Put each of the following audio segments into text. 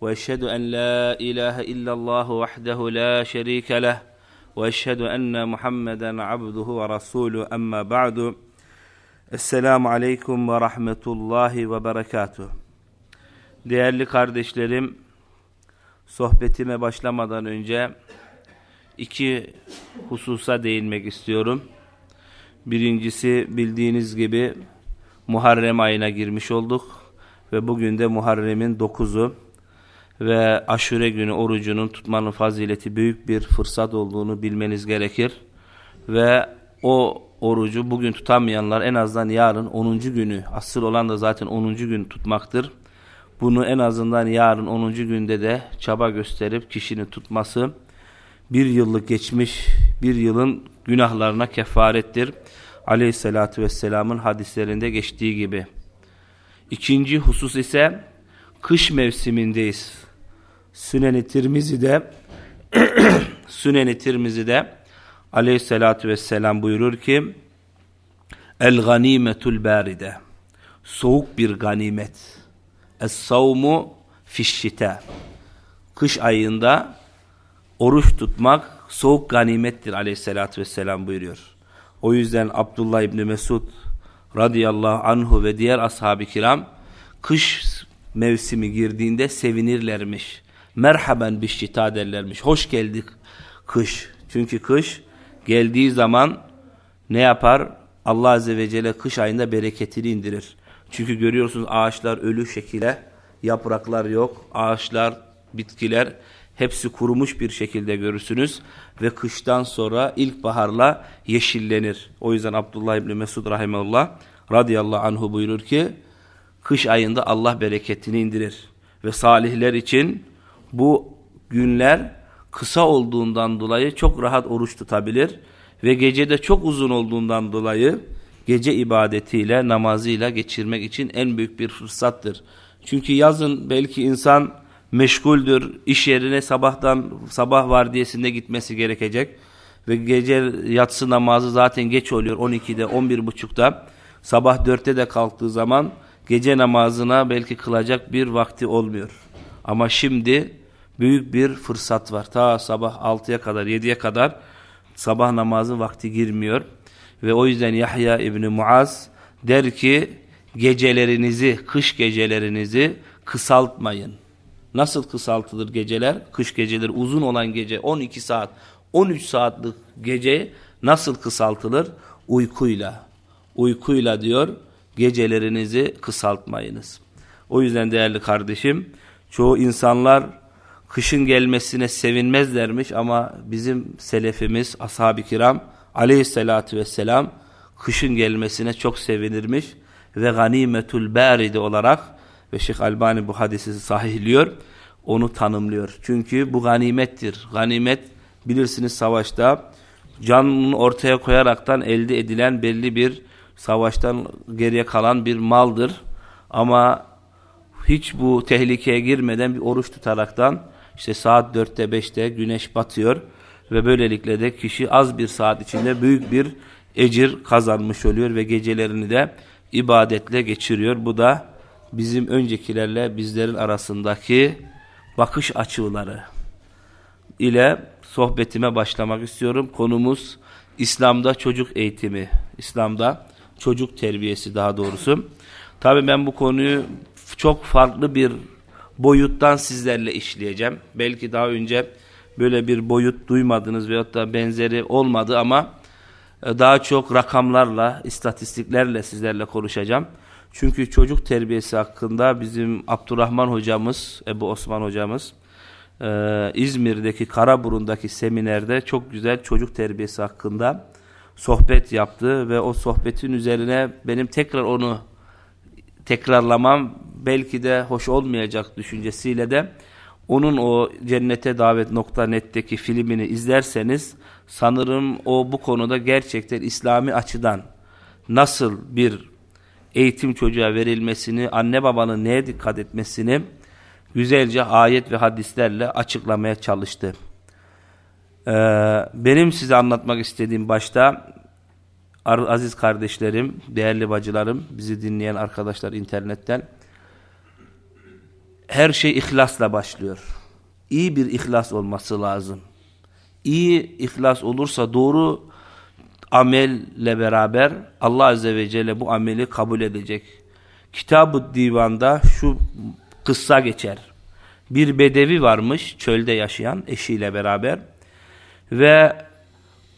واشهد ان لا اله الا الله وحده لا شريك له واشهد ان محمدا عبده ورسوله اما بعد Esselamu Aleyküm ve Rahmetullahi ve Berekatuh. Değerli kardeşlerim, sohbetime başlamadan önce iki hususa değinmek istiyorum. Birincisi bildiğiniz gibi Muharrem ayına girmiş olduk ve bugün de Muharrem'in dokuzu ve aşure günü orucunun tutmanın fazileti büyük bir fırsat olduğunu bilmeniz gerekir. Ve o orucu bugün tutamayanlar en azından yarın 10. günü, asıl olan da zaten 10. gün tutmaktır. Bunu en azından yarın 10. günde de çaba gösterip kişinin tutması bir yıllık geçmiş bir yılın günahlarına kefarettir. Aleyhissalatü vesselamın hadislerinde geçtiği gibi. İkinci husus ise kış mevsimindeyiz. Sünen-i Tirmizi'de Sünen-i Tirmizi'de aleyhissalatü vesselam buyurur ki El ganimetul baride soğuk bir ganimet Es-savmu fişşite kış ayında oruç tutmak soğuk ganimettir aleyhissalatü vesselam buyuruyor. O yüzden Abdullah İbni Mesud radıyallahu anhu ve diğer ashab-ı kiram kış mevsimi girdiğinde sevinirlermiş. Merhaben bişşita derlermiş. Hoş geldik kış. Çünkü kış geldiği zaman ne yapar? Allah Azze ve Celle kış ayında bereketini indirir. Çünkü görüyorsunuz ağaçlar ölü şekilde, yapraklar yok, ağaçlar, bitkiler hepsi kurumuş bir şekilde görürsünüz ve kıştan sonra ilkbaharla yeşillenir. O yüzden Abdullah İbni Mesud Rahimeullah radıyallahu anhu buyurur ki kış ayında Allah bereketini indirir. Ve salihler için bu günler kısa olduğundan dolayı çok rahat oruç tutabilir ve gecede çok uzun olduğundan dolayı gece ibadetiyle, namazıyla geçirmek için en büyük bir fırsattır. Çünkü yazın belki insan meşguldür, iş yerine sabahtan sabah vardiyasında gitmesi gerekecek ve gece yatsı namazı zaten geç oluyor 12'de 11.30'da sabah 4'te de kalktığı zaman gece namazına belki kılacak bir vakti olmuyor. Ama şimdi büyük bir fırsat var. Ta sabah 6'ya kadar 7'ye kadar sabah namazı vakti girmiyor. Ve o yüzden Yahya İbni Muaz der ki gecelerinizi, kış gecelerinizi kısaltmayın. Nasıl kısaltılır geceler? Kış geceleri uzun olan gece 12 saat, 13 saatlik gece nasıl kısaltılır? Uykuyla. Uykuyla diyor gecelerinizi kısaltmayınız. O yüzden değerli kardeşim çoğu insanlar kışın gelmesine sevinmezlermiş ama bizim selefimiz ashab-ı kiram aleyhissalatü vesselam kışın gelmesine çok sevinirmiş ve ganimetul baride olarak ve Şeyh Albani bu hadisi sahihliyor onu tanımlıyor. Çünkü bu ganimettir. Ganimet bilirsiniz savaşta canını ortaya koyaraktan elde edilen belli bir savaştan geriye kalan bir maldır. Ama hiç bu tehlikeye girmeden bir oruç tutaraktan işte saat 4'te 5'te güneş batıyor ve böylelikle de kişi az bir saat içinde büyük bir ecir kazanmış oluyor ve gecelerini de ibadetle geçiriyor. Bu da bizim öncekilerle bizlerin arasındaki bakış açıları ile sohbetime başlamak istiyorum. Konumuz İslam'da çocuk eğitimi. İslam'da çocuk terbiyesi daha doğrusu. Tabii ben bu konuyu çok farklı bir boyuttan sizlerle işleyeceğim. Belki daha önce böyle bir boyut duymadınız veyahut da benzeri olmadı ama e, daha çok rakamlarla, istatistiklerle sizlerle konuşacağım. Çünkü çocuk terbiyesi hakkında bizim Abdurrahman hocamız, Ebu Osman hocamız e, İzmir'deki Karaburun'daki seminerde çok güzel çocuk terbiyesi hakkında sohbet yaptı ve o sohbetin üzerine benim tekrar onu tekrarlamam belki de hoş olmayacak düşüncesiyle de onun o cennete davet nokta netteki filmini izlerseniz sanırım o bu konuda gerçekten İslami açıdan nasıl bir eğitim çocuğa verilmesini, anne babanın neye dikkat etmesini güzelce ayet ve hadislerle açıklamaya çalıştı. Ee, benim size anlatmak istediğim başta aziz kardeşlerim, değerli bacılarım, bizi dinleyen arkadaşlar internetten her şey ihlasla başlıyor. İyi bir ihlas olması lazım. İyi ihlas olursa doğru amelle beraber Allah Azze ve Celle bu ameli kabul edecek. Kitab-ı Divan'da şu kıssa geçer. Bir bedevi varmış çölde yaşayan eşiyle beraber ve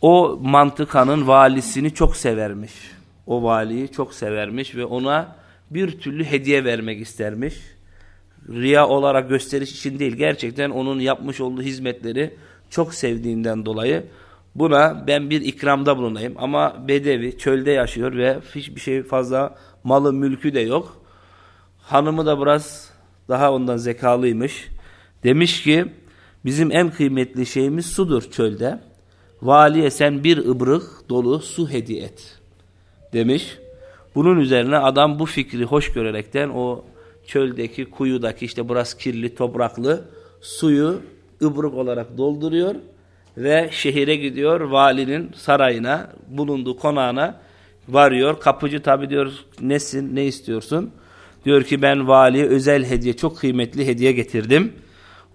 o mantıkanın valisini çok severmiş. O valiyi çok severmiş ve ona bir türlü hediye vermek istermiş. Riya olarak gösteriş için değil gerçekten onun yapmış olduğu hizmetleri çok sevdiğinden dolayı buna ben bir ikramda bulunayım. Ama bedevi çölde yaşıyor ve hiçbir şey fazla malı mülkü de yok. Hanımı da biraz daha ondan zekalıymış. Demiş ki bizim en kıymetli şeyimiz sudur çölde. Valiye sen bir ıbrık dolu su hediye et demiş. Bunun üzerine adam bu fikri hoş görerekten o çöldeki kuyudaki işte biraz kirli topraklı suyu ıbrık olarak dolduruyor ve şehire gidiyor valinin sarayına bulunduğu konağına varıyor. Kapıcı tabi diyor nesin ne istiyorsun? Diyor ki ben valiye özel hediye çok kıymetli hediye getirdim.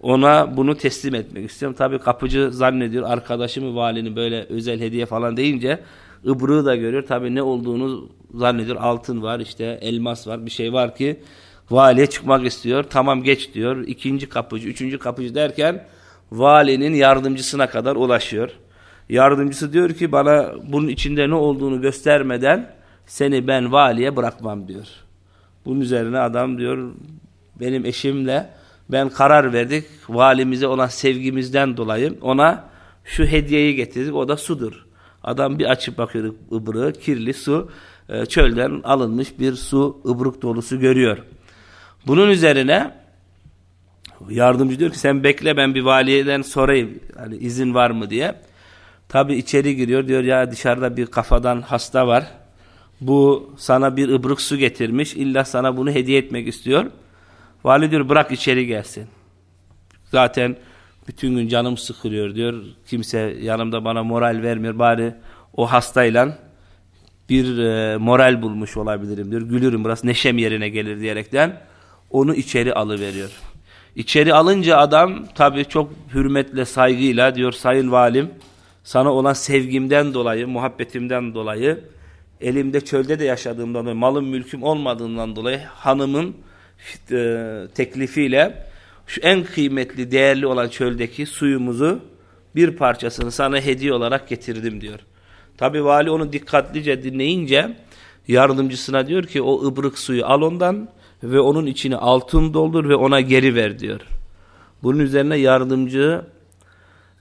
Ona bunu teslim etmek istiyorum. Tabi kapıcı zannediyor arkadaşımı valinin böyle özel hediye falan deyince ıbrığı da görüyor. Tabi ne olduğunu zannediyor. Altın var işte elmas var bir şey var ki valiye çıkmak istiyor. Tamam geç diyor. İkinci kapıcı, üçüncü kapıcı derken valinin yardımcısına kadar ulaşıyor. Yardımcısı diyor ki bana bunun içinde ne olduğunu göstermeden seni ben valiye bırakmam diyor. Bunun üzerine adam diyor benim eşimle ben karar verdik valimize olan sevgimizden dolayı ona şu hediyeyi getirdik o da sudur. Adam bir açıp bakıyor ıbrığı kirli su e, çölden alınmış bir su ıbrık dolusu görüyor. Bunun üzerine yardımcı diyor ki sen bekle ben bir valiyeden sorayım hani izin var mı diye. Tabi içeri giriyor diyor ya dışarıda bir kafadan hasta var. Bu sana bir ıbrık su getirmiş illa sana bunu hediye etmek istiyor. Vali diyor bırak içeri gelsin. Zaten bütün gün canım sıkılıyor diyor. Kimse yanımda bana moral vermiyor. Bari o hastayla bir e, moral bulmuş olabilirim diyor. Gülürüm biraz neşem yerine gelir diyerekten onu içeri alıveriyor. İçeri alınca adam tabii çok hürmetle saygıyla diyor sayın valim sana olan sevgimden dolayı muhabbetimden dolayı elimde çölde de yaşadığımdan dolayı malım mülküm olmadığından dolayı hanımın teklifiyle şu en kıymetli değerli olan çöldeki suyumuzu bir parçasını sana hediye olarak getirdim diyor. Tabi vali onu dikkatlice dinleyince yardımcısına diyor ki o ıbrık suyu al ondan ve onun içine altın doldur ve ona geri ver diyor. Bunun üzerine yardımcı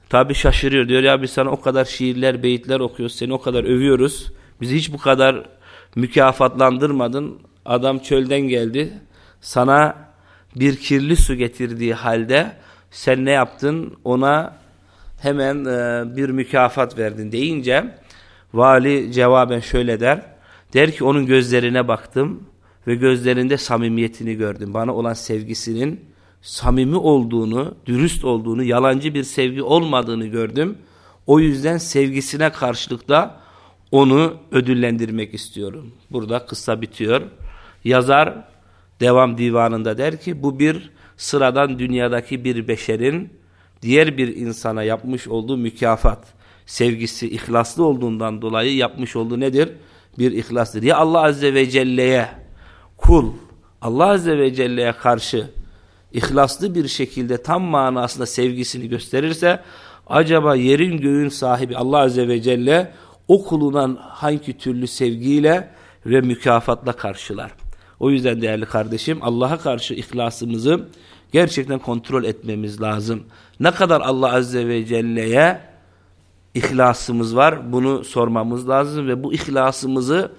tabi şaşırıyor diyor ya biz sana o kadar şiirler beyitler okuyoruz seni o kadar övüyoruz bizi hiç bu kadar mükafatlandırmadın adam çölden geldi sana bir kirli su getirdiği halde sen ne yaptın? Ona hemen e, bir mükafat verdin deyince vali cevaben şöyle der. Der ki onun gözlerine baktım ve gözlerinde samimiyetini gördüm. Bana olan sevgisinin samimi olduğunu dürüst olduğunu yalancı bir sevgi olmadığını gördüm. O yüzden sevgisine karşılık da onu ödüllendirmek istiyorum. Burada kısa bitiyor. Yazar devam divanında der ki bu bir sıradan dünyadaki bir beşerin diğer bir insana yapmış olduğu mükafat. Sevgisi ihlaslı olduğundan dolayı yapmış olduğu nedir? Bir ihlastır. Ya Allah Azze ve Celle'ye kul Allah Azze ve Celle'ye karşı ihlaslı bir şekilde tam manasında sevgisini gösterirse acaba yerin göğün sahibi Allah Azze ve Celle o kulundan hangi türlü sevgiyle ve mükafatla karşılar? O yüzden değerli kardeşim Allah'a karşı ihlasımızı gerçekten kontrol etmemiz lazım. Ne kadar Allah Azze ve Celle'ye ihlasımız var bunu sormamız lazım ve bu ihlasımızı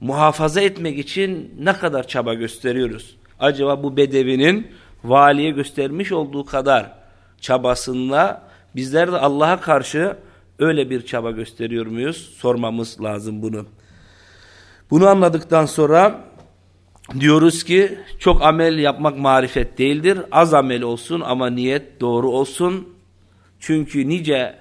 muhafaza etmek için ne kadar çaba gösteriyoruz? Acaba bu bedevinin valiye göstermiş olduğu kadar çabasında bizler de Allah'a karşı öyle bir çaba gösteriyor muyuz? Sormamız lazım bunu. Bunu anladıktan sonra diyoruz ki çok amel yapmak marifet değildir. Az amel olsun ama niyet doğru olsun. Çünkü nice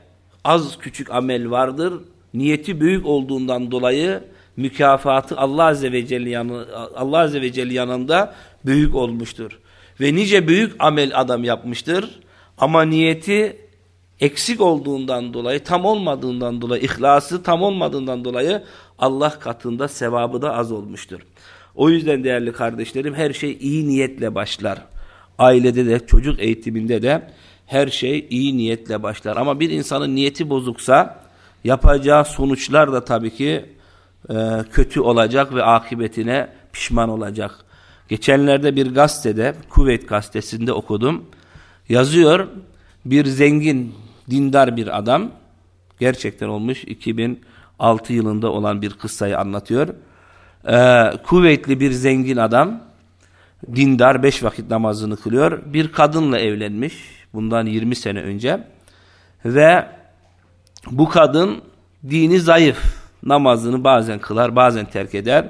az küçük amel vardır. Niyeti büyük olduğundan dolayı mükafatı Allah Azze ve Celle yanı, Allah Azze ve Celle yanında büyük olmuştur. Ve nice büyük amel adam yapmıştır. Ama niyeti eksik olduğundan dolayı, tam olmadığından dolayı, ihlası tam olmadığından dolayı Allah katında sevabı da az olmuştur. O yüzden değerli kardeşlerim her şey iyi niyetle başlar. Ailede de çocuk eğitiminde de her şey iyi niyetle başlar. Ama bir insanın niyeti bozuksa yapacağı sonuçlar da tabii ki e, kötü olacak ve akıbetine pişman olacak. Geçenlerde bir gazetede, Kuveyt gazetesinde okudum. Yazıyor bir zengin, dindar bir adam, gerçekten olmuş 2006 yılında olan bir kıssayı anlatıyor. Ee, kuvvetli bir zengin adam, dindar, beş vakit namazını kılıyor. Bir kadınla evlenmiş, bundan 20 sene önce. Ve bu kadın dini zayıf, namazını bazen kılar, bazen terk eder.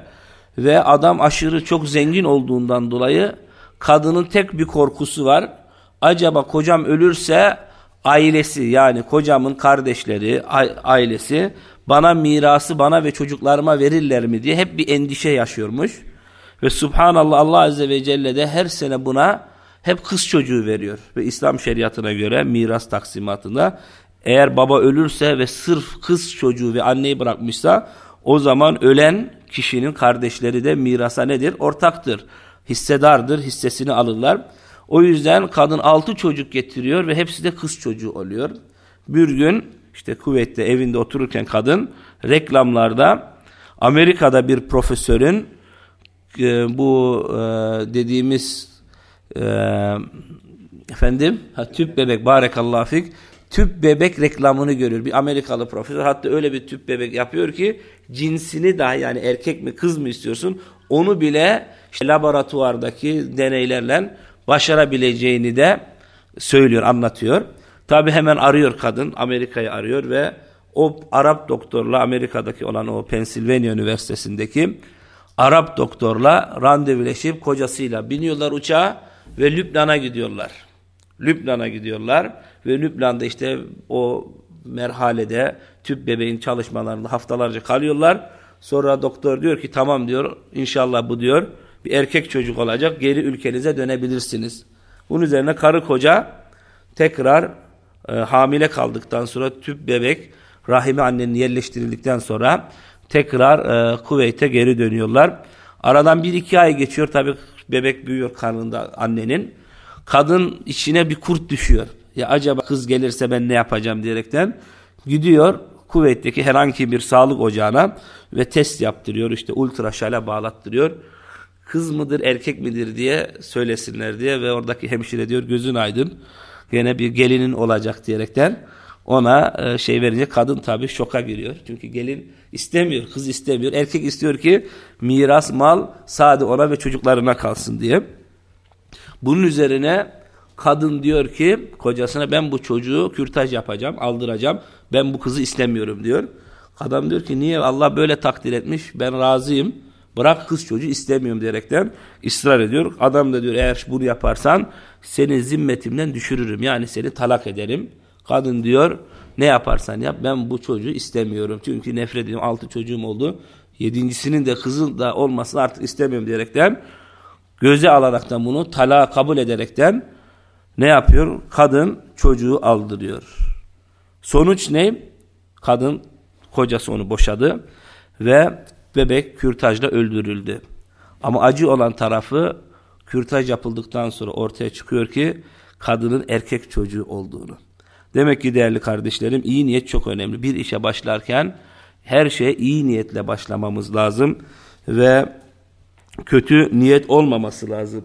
Ve adam aşırı çok zengin olduğundan dolayı kadının tek bir korkusu var. Acaba kocam ölürse ailesi yani kocamın kardeşleri, ailesi bana mirası bana ve çocuklarıma verirler mi diye hep bir endişe yaşıyormuş. Ve subhanallah Allah azze ve celle de her sene buna hep kız çocuğu veriyor. Ve İslam şeriatına göre miras taksimatında eğer baba ölürse ve sırf kız çocuğu ve anneyi bırakmışsa o zaman ölen kişinin kardeşleri de mirasa nedir? Ortaktır. Hissedardır. Hissesini alırlar. O yüzden kadın altı çocuk getiriyor ve hepsi de kız çocuğu oluyor. Bir gün işte kuvvette evinde otururken kadın reklamlarda Amerika'da bir profesörün e, bu e, dediğimiz e, efendim ha, tüp bebek barekallahu fik tüp bebek reklamını görüyor. Bir Amerikalı profesör hatta öyle bir tüp bebek yapıyor ki cinsini dahi yani erkek mi kız mı istiyorsun onu bile işte laboratuvardaki deneylerle başarabileceğini de söylüyor, anlatıyor. Tabi hemen arıyor kadın, Amerika'yı arıyor ve o Arap doktorla Amerika'daki olan o Pennsylvania Üniversitesi'ndeki Arap doktorla randevuleşip kocasıyla biniyorlar uçağa ve Lübnan'a gidiyorlar. Lübnan'a gidiyorlar ve Lübnan'da işte o merhalede tüp bebeğin çalışmalarında haftalarca kalıyorlar. Sonra doktor diyor ki tamam diyor inşallah bu diyor bir erkek çocuk olacak geri ülkenize dönebilirsiniz. Bunun üzerine karı koca tekrar e, hamile kaldıktan sonra tüp bebek rahimi annenin yerleştirildikten sonra tekrar e, Kuveyt'e geri dönüyorlar. Aradan bir iki ay geçiyor tabi bebek büyüyor karnında annenin. Kadın içine bir kurt düşüyor. Ya acaba kız gelirse ben ne yapacağım diyerekten gidiyor Kuveyt'teki herhangi bir sağlık ocağına ve test yaptırıyor. İşte ultraşale bağlattırıyor. Kız mıdır erkek midir diye söylesinler diye ve oradaki hemşire diyor gözün aydın. Yine bir gelinin olacak diyerekten ona e, şey verince kadın tabii şoka giriyor. Çünkü gelin istemiyor, kız istemiyor. Erkek istiyor ki miras, mal sade ona ve çocuklarına kalsın diye. Bunun üzerine kadın diyor ki kocasına ben bu çocuğu kürtaj yapacağım, aldıracağım. Ben bu kızı istemiyorum diyor. Adam diyor ki niye Allah böyle takdir etmiş ben razıyım. Bırak kız çocuğu istemiyorum diyerekten ısrar ediyor. Adam da diyor eğer bunu yaparsan seni zimmetimden düşürürüm. Yani seni talak ederim. Kadın diyor ne yaparsan yap ben bu çocuğu istemiyorum. Çünkü nefret ediyorum. Altı çocuğum oldu. Yedincisinin de kızın da olmasını artık istemiyorum diyerekten göze alaraktan bunu talak kabul ederekten ne yapıyor? Kadın çocuğu aldırıyor. Sonuç ne? Kadın kocası onu boşadı ve bebek kürtajla öldürüldü. Ama acı olan tarafı kürtaj yapıldıktan sonra ortaya çıkıyor ki kadının erkek çocuğu olduğunu. Demek ki değerli kardeşlerim iyi niyet çok önemli. Bir işe başlarken her şeye iyi niyetle başlamamız lazım ve kötü niyet olmaması lazım.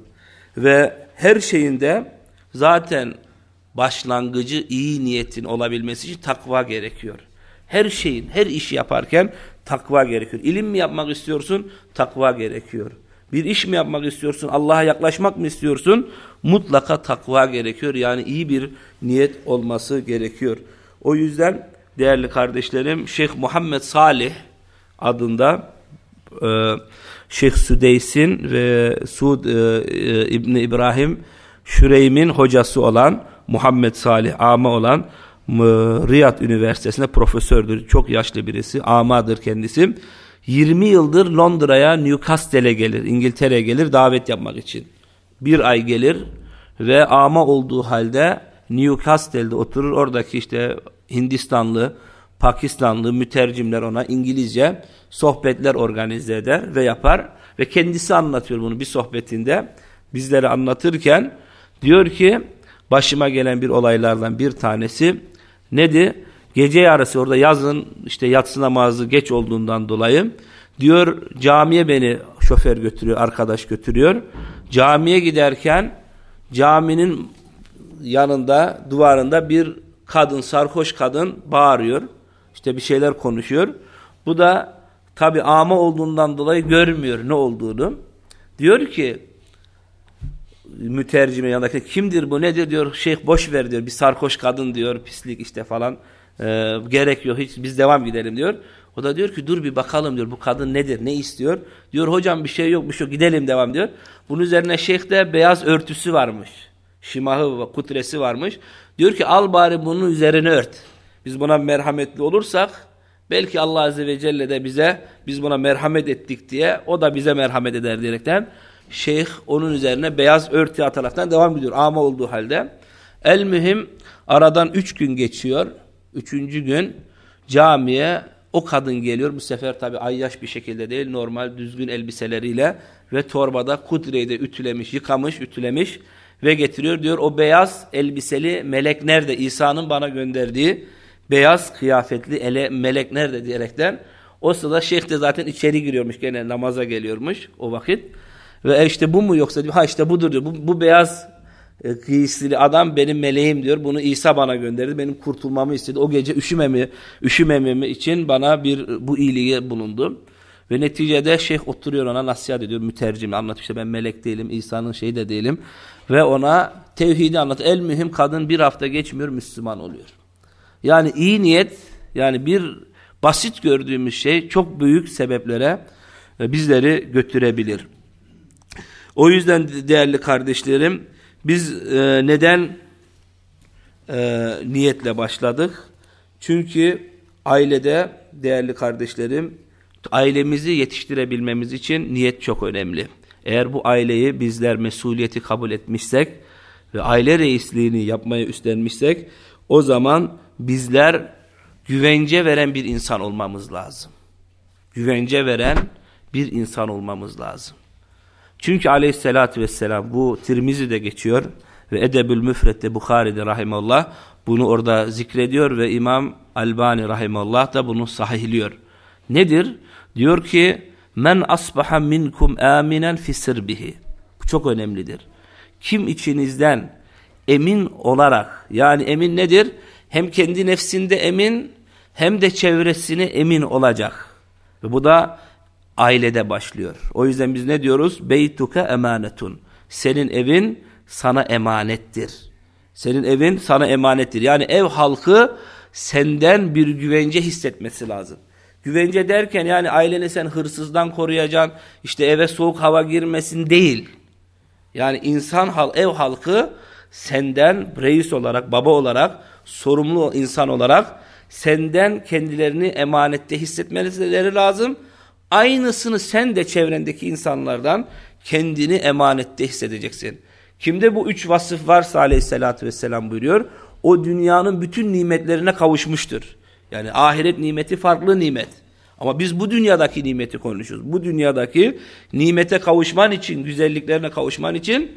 Ve her şeyinde zaten başlangıcı iyi niyetin olabilmesi için takva gerekiyor. Her şeyin, her işi yaparken takva gerekiyor. İlim mi yapmak istiyorsun? Takva gerekiyor. Bir iş mi yapmak istiyorsun? Allah'a yaklaşmak mı istiyorsun? Mutlaka takva gerekiyor. Yani iyi bir niyet olması gerekiyor. O yüzden değerli kardeşlerim Şeyh Muhammed Salih adında e, Şeyh Südeys'in ve Suud e, e, İbni İbrahim Şüreym'in hocası olan Muhammed Salih ama olan Riyad Üniversitesi'nde profesördür. Çok yaşlı birisi. Amadır kendisi. 20 yıldır Londra'ya Newcastle'e gelir. İngiltere'ye gelir davet yapmak için. Bir ay gelir ve ama olduğu halde Newcastle'de oturur. Oradaki işte Hindistanlı, Pakistanlı mütercimler ona İngilizce sohbetler organize eder ve yapar. Ve kendisi anlatıyor bunu bir sohbetinde. Bizlere anlatırken diyor ki başıma gelen bir olaylardan bir tanesi nedir? Gece yarısı orada yazın işte yatsı namazı geç olduğundan dolayı diyor camiye beni şoför götürüyor, arkadaş götürüyor. Camiye giderken caminin yanında duvarında bir kadın, sarhoş kadın bağırıyor. İşte bir şeyler konuşuyor. Bu da tabi ama olduğundan dolayı görmüyor ne olduğunu. Diyor ki mütercime yanındaki kimdir bu nedir diyor. Şeyh boş ver diyor bir sarhoş kadın diyor pislik işte falan. Ee, gerek hiç biz devam gidelim diyor. O da diyor ki dur bir bakalım diyor bu kadın nedir ne istiyor. Diyor hocam bir şey yok bir şey gidelim devam diyor. Bunun üzerine şeyhte beyaz örtüsü varmış. Şimahı kutresi varmış. Diyor ki al bari bunun üzerine ört. Biz buna merhametli olursak belki Allah Azze ve Celle de bize biz buna merhamet ettik diye o da bize merhamet eder diyerekten şeyh onun üzerine beyaz örtü ataraktan devam ediyor ama olduğu halde. El mühim aradan üç gün geçiyor. Üçüncü gün camiye o kadın geliyor. Bu sefer tabi ayyaş bir şekilde değil normal düzgün elbiseleriyle ve torbada kudreyi de ütülemiş, yıkamış, ütülemiş ve getiriyor. Diyor o beyaz elbiseli melek nerede? İsa'nın bana gönderdiği beyaz kıyafetli ele, melek nerede diyerekten. O sırada şeyh de zaten içeri giriyormuş gene namaza geliyormuş o vakit. Ve işte bu mu yoksa diyor ha işte budur diyor. Bu, bu beyaz e, giysili adam benim meleğim diyor. Bunu İsa bana gönderdi. Benim kurtulmamı istedi. O gece üşümemi, üşümememi için bana bir bu iyiliğe bulundu. Ve neticede şeyh oturuyor ona nasihat ediyor. Mütercim anlatıyor işte ben melek değilim. İsa'nın şeyi de değilim. Ve ona tevhidi anlat. El mühim kadın bir hafta geçmiyor Müslüman oluyor. Yani iyi niyet yani bir basit gördüğümüz şey çok büyük sebeplere e, bizleri götürebilir. O yüzden değerli kardeşlerim biz e, neden e, niyetle başladık? Çünkü ailede değerli kardeşlerim ailemizi yetiştirebilmemiz için niyet çok önemli. Eğer bu aileyi bizler mesuliyeti kabul etmişsek ve aile reisliğini yapmaya üstlenmişsek o zaman bizler güvence veren bir insan olmamız lazım. Güvence veren bir insan olmamız lazım. Çünkü aleyhissalatü vesselam bu Tirmizi'de geçiyor ve Edebül Müfret'te Bukhari'de rahimallah bunu orada zikrediyor ve İmam Albani rahimallah da bunu sahihliyor. Nedir? Diyor ki men asbaha minkum aminen fi sirbihi. Bu çok önemlidir. Kim içinizden emin olarak yani emin nedir? Hem kendi nefsinde emin hem de çevresine emin olacak. Ve bu da ailede başlıyor. O yüzden biz ne diyoruz? Beytuke emanetun. Senin evin sana emanettir. Senin evin sana emanettir. Yani ev halkı senden bir güvence hissetmesi lazım. Güvence derken yani aileni sen hırsızdan koruyacaksın, işte eve soğuk hava girmesin değil. Yani insan, ev halkı senden reis olarak, baba olarak, sorumlu insan olarak senden kendilerini emanette hissetmeleri lazım. Aynısını sen de çevrendeki insanlardan kendini emanette hissedeceksin. Kimde bu üç vasıf varsa aleyhissalatü vesselam buyuruyor, o dünyanın bütün nimetlerine kavuşmuştur. Yani ahiret nimeti farklı nimet. Ama biz bu dünyadaki nimeti konuşuyoruz. Bu dünyadaki nimete kavuşman için, güzelliklerine kavuşman için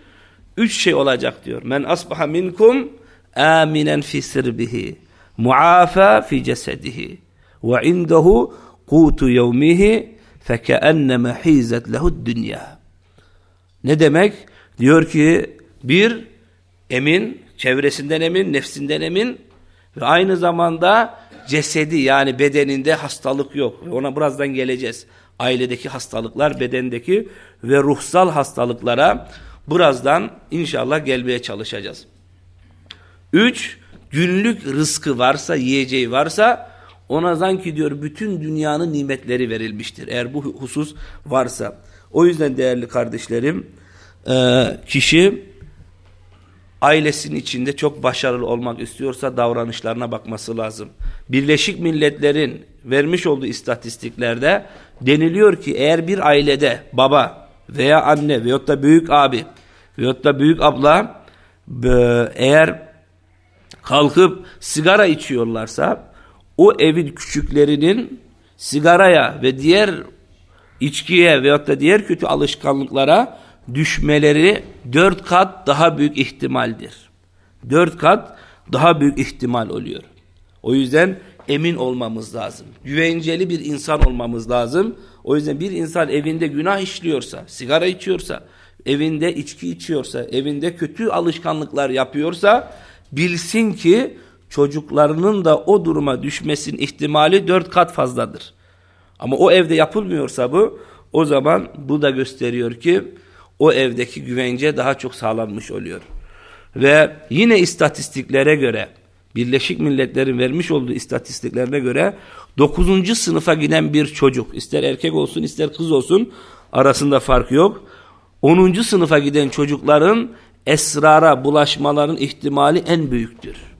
üç şey olacak diyor. Men asbaha minkum aminen fi sirbihi, muafa fi cesedihi ve indehu kutu yevmihi فَكَأَنَّمَ حِيزَتْ لَهُ dünya. Ne demek? Diyor ki bir emin, çevresinden emin, nefsinden emin ve aynı zamanda cesedi yani bedeninde hastalık yok. Ona birazdan geleceğiz. Ailedeki hastalıklar, bedendeki ve ruhsal hastalıklara birazdan inşallah gelmeye çalışacağız. Üç, günlük rızkı varsa, yiyeceği varsa ona zanki diyor bütün dünyanın nimetleri verilmiştir. Eğer bu husus varsa. O yüzden değerli kardeşlerim kişi ailesinin içinde çok başarılı olmak istiyorsa davranışlarına bakması lazım. Birleşik Milletler'in vermiş olduğu istatistiklerde deniliyor ki eğer bir ailede baba veya anne veyahut da büyük abi veyahut da büyük abla eğer kalkıp sigara içiyorlarsa o evin küçüklerinin sigaraya ve diğer içkiye veyahut da diğer kötü alışkanlıklara düşmeleri dört kat daha büyük ihtimaldir. Dört kat daha büyük ihtimal oluyor. O yüzden emin olmamız lazım. Güvenceli bir insan olmamız lazım. O yüzden bir insan evinde günah işliyorsa, sigara içiyorsa, evinde içki içiyorsa, evinde kötü alışkanlıklar yapıyorsa bilsin ki çocuklarının da o duruma düşmesinin ihtimali dört kat fazladır. Ama o evde yapılmıyorsa bu, o zaman bu da gösteriyor ki o evdeki güvence daha çok sağlanmış oluyor. Ve yine istatistiklere göre, Birleşik Milletler'in vermiş olduğu istatistiklerine göre 9. sınıfa giden bir çocuk, ister erkek olsun ister kız olsun arasında fark yok. 10. sınıfa giden çocukların esrara bulaşmaların ihtimali en büyüktür.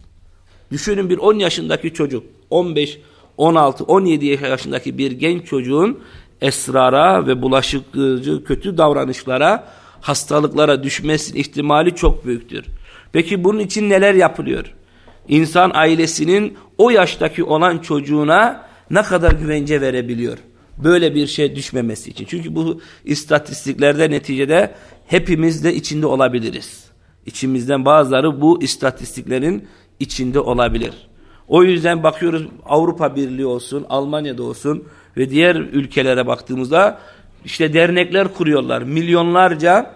Düşünün bir 10 yaşındaki çocuk, 15, 16, 17 yaşındaki bir genç çocuğun esrara ve bulaşıcı kötü davranışlara, hastalıklara düşmesinin ihtimali çok büyüktür. Peki bunun için neler yapılıyor? İnsan ailesinin o yaştaki olan çocuğuna ne kadar güvence verebiliyor? Böyle bir şey düşmemesi için. Çünkü bu istatistiklerde neticede hepimiz de içinde olabiliriz. İçimizden bazıları bu istatistiklerin içinde olabilir. O yüzden bakıyoruz Avrupa Birliği olsun, Almanya'da olsun ve diğer ülkelere baktığımızda işte dernekler kuruyorlar. Milyonlarca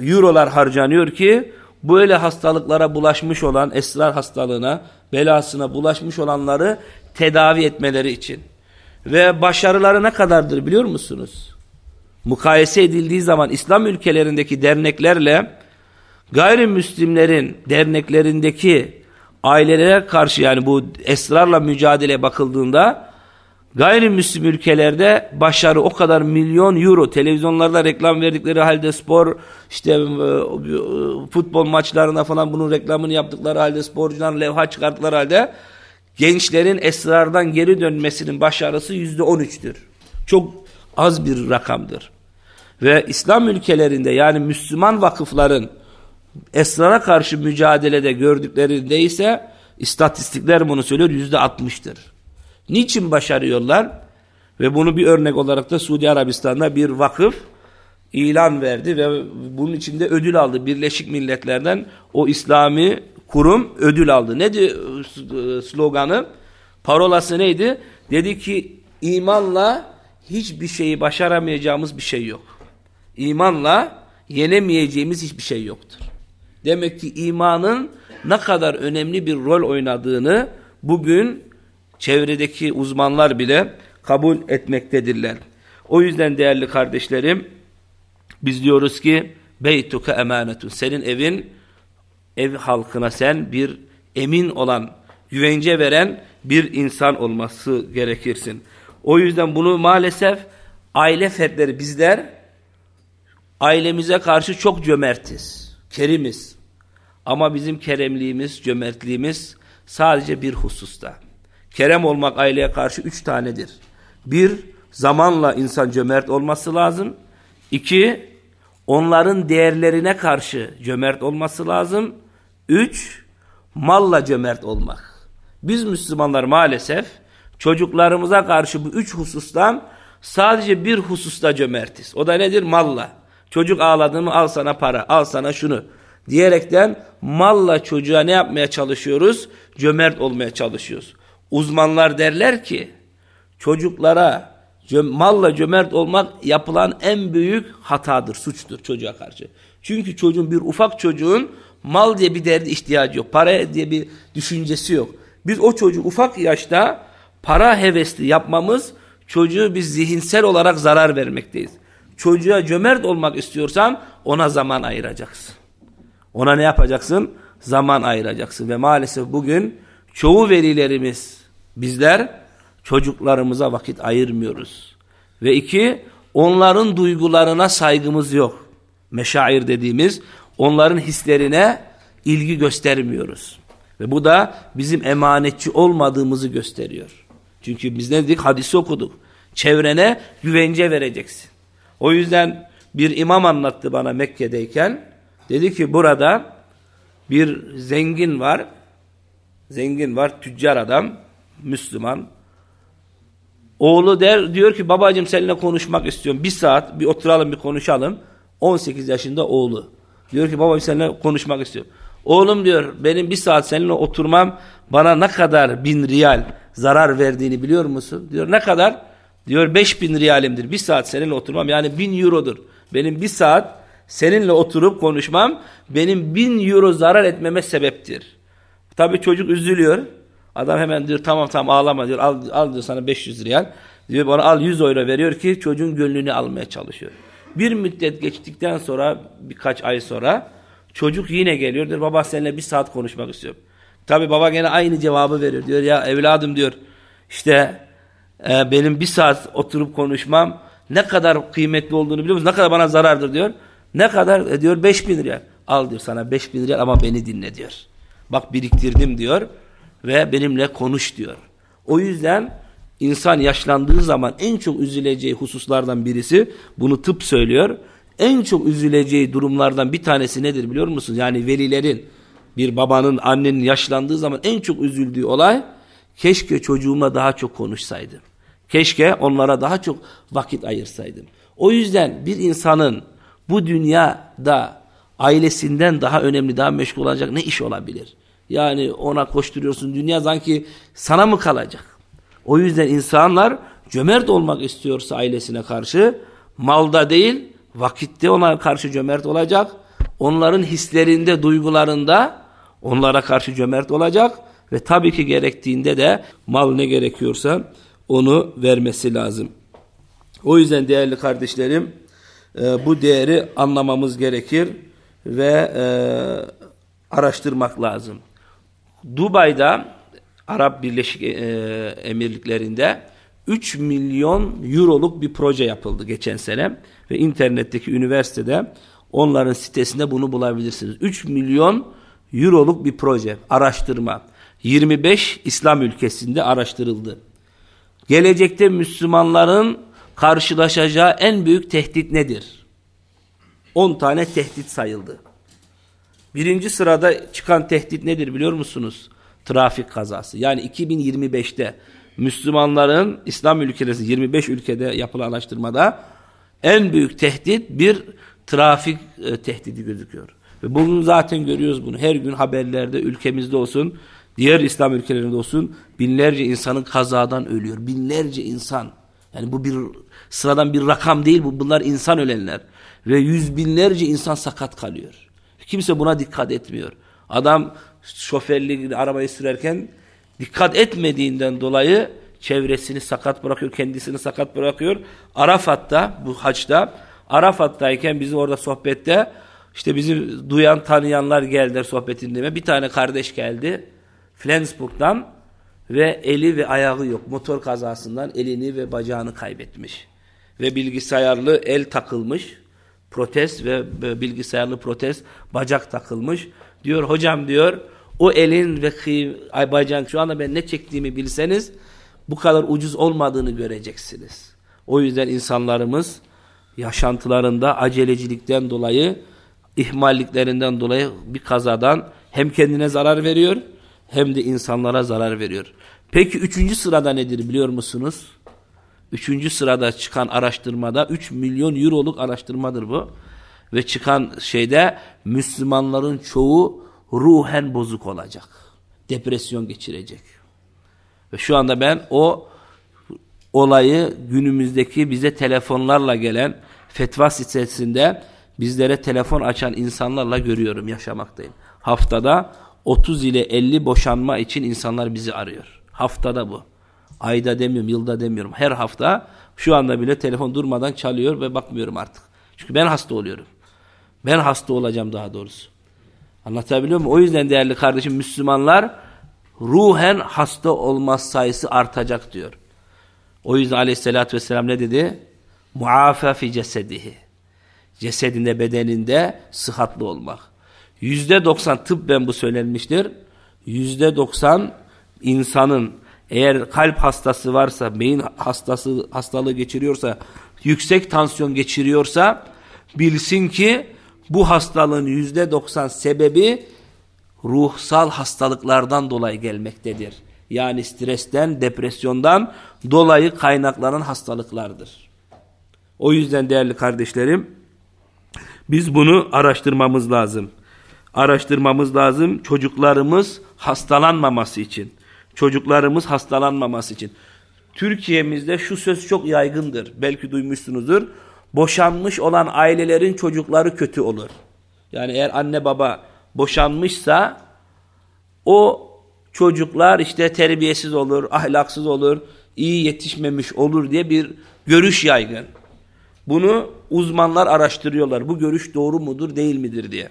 eurolar harcanıyor ki böyle hastalıklara bulaşmış olan esrar hastalığına, belasına bulaşmış olanları tedavi etmeleri için. Ve başarıları ne kadardır biliyor musunuz? Mukayese edildiği zaman İslam ülkelerindeki derneklerle gayrimüslimlerin derneklerindeki ailelere karşı yani bu esrarla mücadele bakıldığında gayrimüslim ülkelerde başarı o kadar milyon euro televizyonlarda reklam verdikleri halde spor işte e, futbol maçlarına falan bunun reklamını yaptıkları halde sporcular levha çıkarttıkları halde gençlerin esrardan geri dönmesinin başarısı yüzde on üçtür. Çok az bir rakamdır. Ve İslam ülkelerinde yani Müslüman vakıfların esrara karşı mücadelede gördüklerinde ise istatistikler bunu söylüyor yüzde altmıştır. Niçin başarıyorlar? Ve bunu bir örnek olarak da Suudi Arabistan'da bir vakıf ilan verdi ve bunun içinde ödül aldı. Birleşik Milletler'den o İslami kurum ödül aldı. Neydi sloganı? Parolası neydi? Dedi ki imanla hiçbir şeyi başaramayacağımız bir şey yok. İmanla yenemeyeceğimiz hiçbir şey yoktur. Demek ki imanın ne kadar önemli bir rol oynadığını bugün çevredeki uzmanlar bile kabul etmektedirler. O yüzden değerli kardeşlerim biz diyoruz ki beytuke emanetun senin evin ev halkına sen bir emin olan güvence veren bir insan olması gerekirsin. O yüzden bunu maalesef aile fertleri bizler ailemize karşı çok cömertiz, kerimiz. Ama bizim keremliğimiz, cömertliğimiz sadece bir hususta. Kerem olmak aileye karşı üç tanedir. Bir, zamanla insan cömert olması lazım. İki, onların değerlerine karşı cömert olması lazım. Üç, malla cömert olmak. Biz Müslümanlar maalesef çocuklarımıza karşı bu üç husustan sadece bir hususta cömertiz. O da nedir? Malla. Çocuk ağladı mı al sana para, al sana şunu diyerekten malla çocuğa ne yapmaya çalışıyoruz? Cömert olmaya çalışıyoruz. Uzmanlar derler ki çocuklara malla cömert olmak yapılan en büyük hatadır, suçtur çocuğa karşı. Çünkü çocuğun bir ufak çocuğun mal diye bir derdi ihtiyacı yok. Para diye bir düşüncesi yok. Biz o çocuğu ufak yaşta para hevesli yapmamız çocuğu biz zihinsel olarak zarar vermekteyiz. Çocuğa cömert olmak istiyorsan ona zaman ayıracaksın. Ona ne yapacaksın? Zaman ayıracaksın. Ve maalesef bugün çoğu velilerimiz bizler çocuklarımıza vakit ayırmıyoruz. Ve iki, onların duygularına saygımız yok. Meşair dediğimiz onların hislerine ilgi göstermiyoruz. Ve bu da bizim emanetçi olmadığımızı gösteriyor. Çünkü biz ne dedik? Hadisi okuduk. Çevrene güvence vereceksin. O yüzden bir imam anlattı bana Mekke'deyken. Dedi ki burada bir zengin var. Zengin var, tüccar adam, Müslüman. Oğlu der diyor ki babacığım seninle konuşmak istiyorum. Bir saat bir oturalım bir konuşalım. 18 yaşında oğlu. Diyor ki babacığım seninle konuşmak istiyorum. Oğlum diyor benim bir saat seninle oturmam bana ne kadar bin riyal zarar verdiğini biliyor musun? Diyor ne kadar? Diyor beş bin riyalimdir. Bir saat seninle oturmam yani bin eurodur. Benim bir saat seninle oturup konuşmam benim bin euro zarar etmeme sebeptir. Tabii çocuk üzülüyor. Adam hemen diyor tamam tamam ağlama diyor. Al, al diyor sana 500 riyal. Diyor bana al 100 euro veriyor ki çocuğun gönlünü almaya çalışıyor. Bir müddet geçtikten sonra birkaç ay sonra çocuk yine geliyor diyor baba seninle bir saat konuşmak istiyorum. Tabii baba gene aynı cevabı veriyor. Diyor ya evladım diyor işte e, benim bir saat oturup konuşmam ne kadar kıymetli olduğunu biliyor musun? Ne kadar bana zarardır diyor. Ne kadar e, diyor 5000 riyal. Al diyor sana 5000 riyal ama beni dinle diyor. Bak biriktirdim diyor ve benimle konuş diyor. O yüzden insan yaşlandığı zaman en çok üzüleceği hususlardan birisi bunu tıp söylüyor. En çok üzüleceği durumlardan bir tanesi nedir biliyor musunuz? Yani velilerin bir babanın annenin yaşlandığı zaman en çok üzüldüğü olay keşke çocuğumla daha çok konuşsaydım. Keşke onlara daha çok vakit ayırsaydım. O yüzden bir insanın bu dünyada ailesinden daha önemli, daha meşgul olacak ne iş olabilir? Yani ona koşturuyorsun. Dünya sanki sana mı kalacak? O yüzden insanlar cömert olmak istiyorsa ailesine karşı malda değil vakitte ona karşı cömert olacak. Onların hislerinde, duygularında onlara karşı cömert olacak ve tabii ki gerektiğinde de mal ne gerekiyorsa onu vermesi lazım. O yüzden değerli kardeşlerim e, bu değeri anlamamız gerekir ve e, araştırmak lazım. Dubai'da Arap Birleşik e, Emirlikleri'nde 3 milyon euroluk bir proje yapıldı geçen sene ve internetteki üniversitede onların sitesinde bunu bulabilirsiniz. 3 milyon euroluk bir proje, araştırma. 25 İslam ülkesinde araştırıldı. Gelecekte Müslümanların karşılaşacağı en büyük tehdit nedir? 10 tane tehdit sayıldı. Birinci sırada çıkan tehdit nedir biliyor musunuz? Trafik kazası. Yani 2025'te Müslümanların İslam ülkeleri 25 ülkede yapılan araştırmada en büyük tehdit bir trafik e, tehdidi gözüküyor. Ve bugün zaten görüyoruz bunu. Her gün haberlerde ülkemizde olsun, diğer İslam ülkelerinde olsun binlerce insanın kazadan ölüyor. Binlerce insan. Yani bu bir sıradan bir rakam değil bu. Bunlar insan ölenler. Ve yüz binlerce insan sakat kalıyor. Kimse buna dikkat etmiyor. Adam şoförlüğü arabayı sürerken dikkat etmediğinden dolayı çevresini sakat bırakıyor, kendisini sakat bırakıyor. Arafat'ta, bu haçta, Arafat'tayken bizim orada sohbette işte bizi duyan tanıyanlar geldiler sohbetinde. Bir tane kardeş geldi Flensburg'dan ve eli ve ayağı yok. Motor kazasından elini ve bacağını kaybetmiş. Ve bilgisayarlı el takılmış. Protez ve bilgisayarlı protez bacak takılmış. Diyor hocam diyor o elin ve ay bacağın şu anda ben ne çektiğimi bilseniz bu kadar ucuz olmadığını göreceksiniz. O yüzden insanlarımız yaşantılarında acelecilikten dolayı ihmalliklerinden dolayı bir kazadan hem kendine zarar veriyor hem de insanlara zarar veriyor. Peki üçüncü sırada nedir biliyor musunuz? Üçüncü sırada çıkan araştırmada 3 milyon euroluk araştırmadır bu. Ve çıkan şeyde Müslümanların çoğu ruhen bozuk olacak. Depresyon geçirecek. Ve şu anda ben o olayı günümüzdeki bize telefonlarla gelen fetva sitesinde bizlere telefon açan insanlarla görüyorum, yaşamaktayım. Haftada 30 ile 50 boşanma için insanlar bizi arıyor. Haftada bu. Ayda demiyorum, yılda demiyorum. Her hafta şu anda bile telefon durmadan çalıyor ve bakmıyorum artık. Çünkü ben hasta oluyorum. Ben hasta olacağım daha doğrusu. Anlatabiliyor muyum? O yüzden değerli kardeşim Müslümanlar ruhen hasta olma sayısı artacak diyor. O yüzden aleyhissalatü vesselam ne dedi? Muafa fi cesedihi. Cesedinde, bedeninde sıhhatlı olmak. Yüzde doksan tıbben bu söylenmiştir. Yüzde doksan insanın eğer kalp hastası varsa, beyin hastası hastalığı geçiriyorsa, yüksek tansiyon geçiriyorsa bilsin ki bu hastalığın yüzde doksan sebebi ruhsal hastalıklardan dolayı gelmektedir. Yani stresten, depresyondan dolayı kaynaklanan hastalıklardır. O yüzden değerli kardeşlerim biz bunu araştırmamız lazım. Araştırmamız lazım çocuklarımız hastalanmaması için. Çocuklarımız hastalanmaması için. Türkiye'mizde şu söz çok yaygındır. Belki duymuşsunuzdur. Boşanmış olan ailelerin çocukları kötü olur. Yani eğer anne baba boşanmışsa o çocuklar işte terbiyesiz olur, ahlaksız olur, iyi yetişmemiş olur diye bir görüş yaygın. Bunu uzmanlar araştırıyorlar. Bu görüş doğru mudur değil midir diye.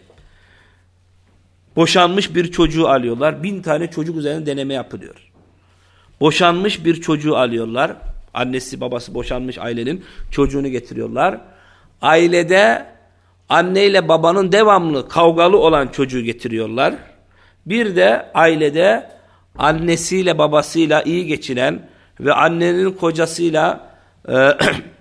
Boşanmış bir çocuğu alıyorlar. Bin tane çocuk üzerine deneme yapılıyor. Boşanmış bir çocuğu alıyorlar. Annesi babası boşanmış ailenin çocuğunu getiriyorlar. Ailede anneyle babanın devamlı kavgalı olan çocuğu getiriyorlar. Bir de ailede annesiyle babasıyla iyi geçinen ve annenin kocasıyla e,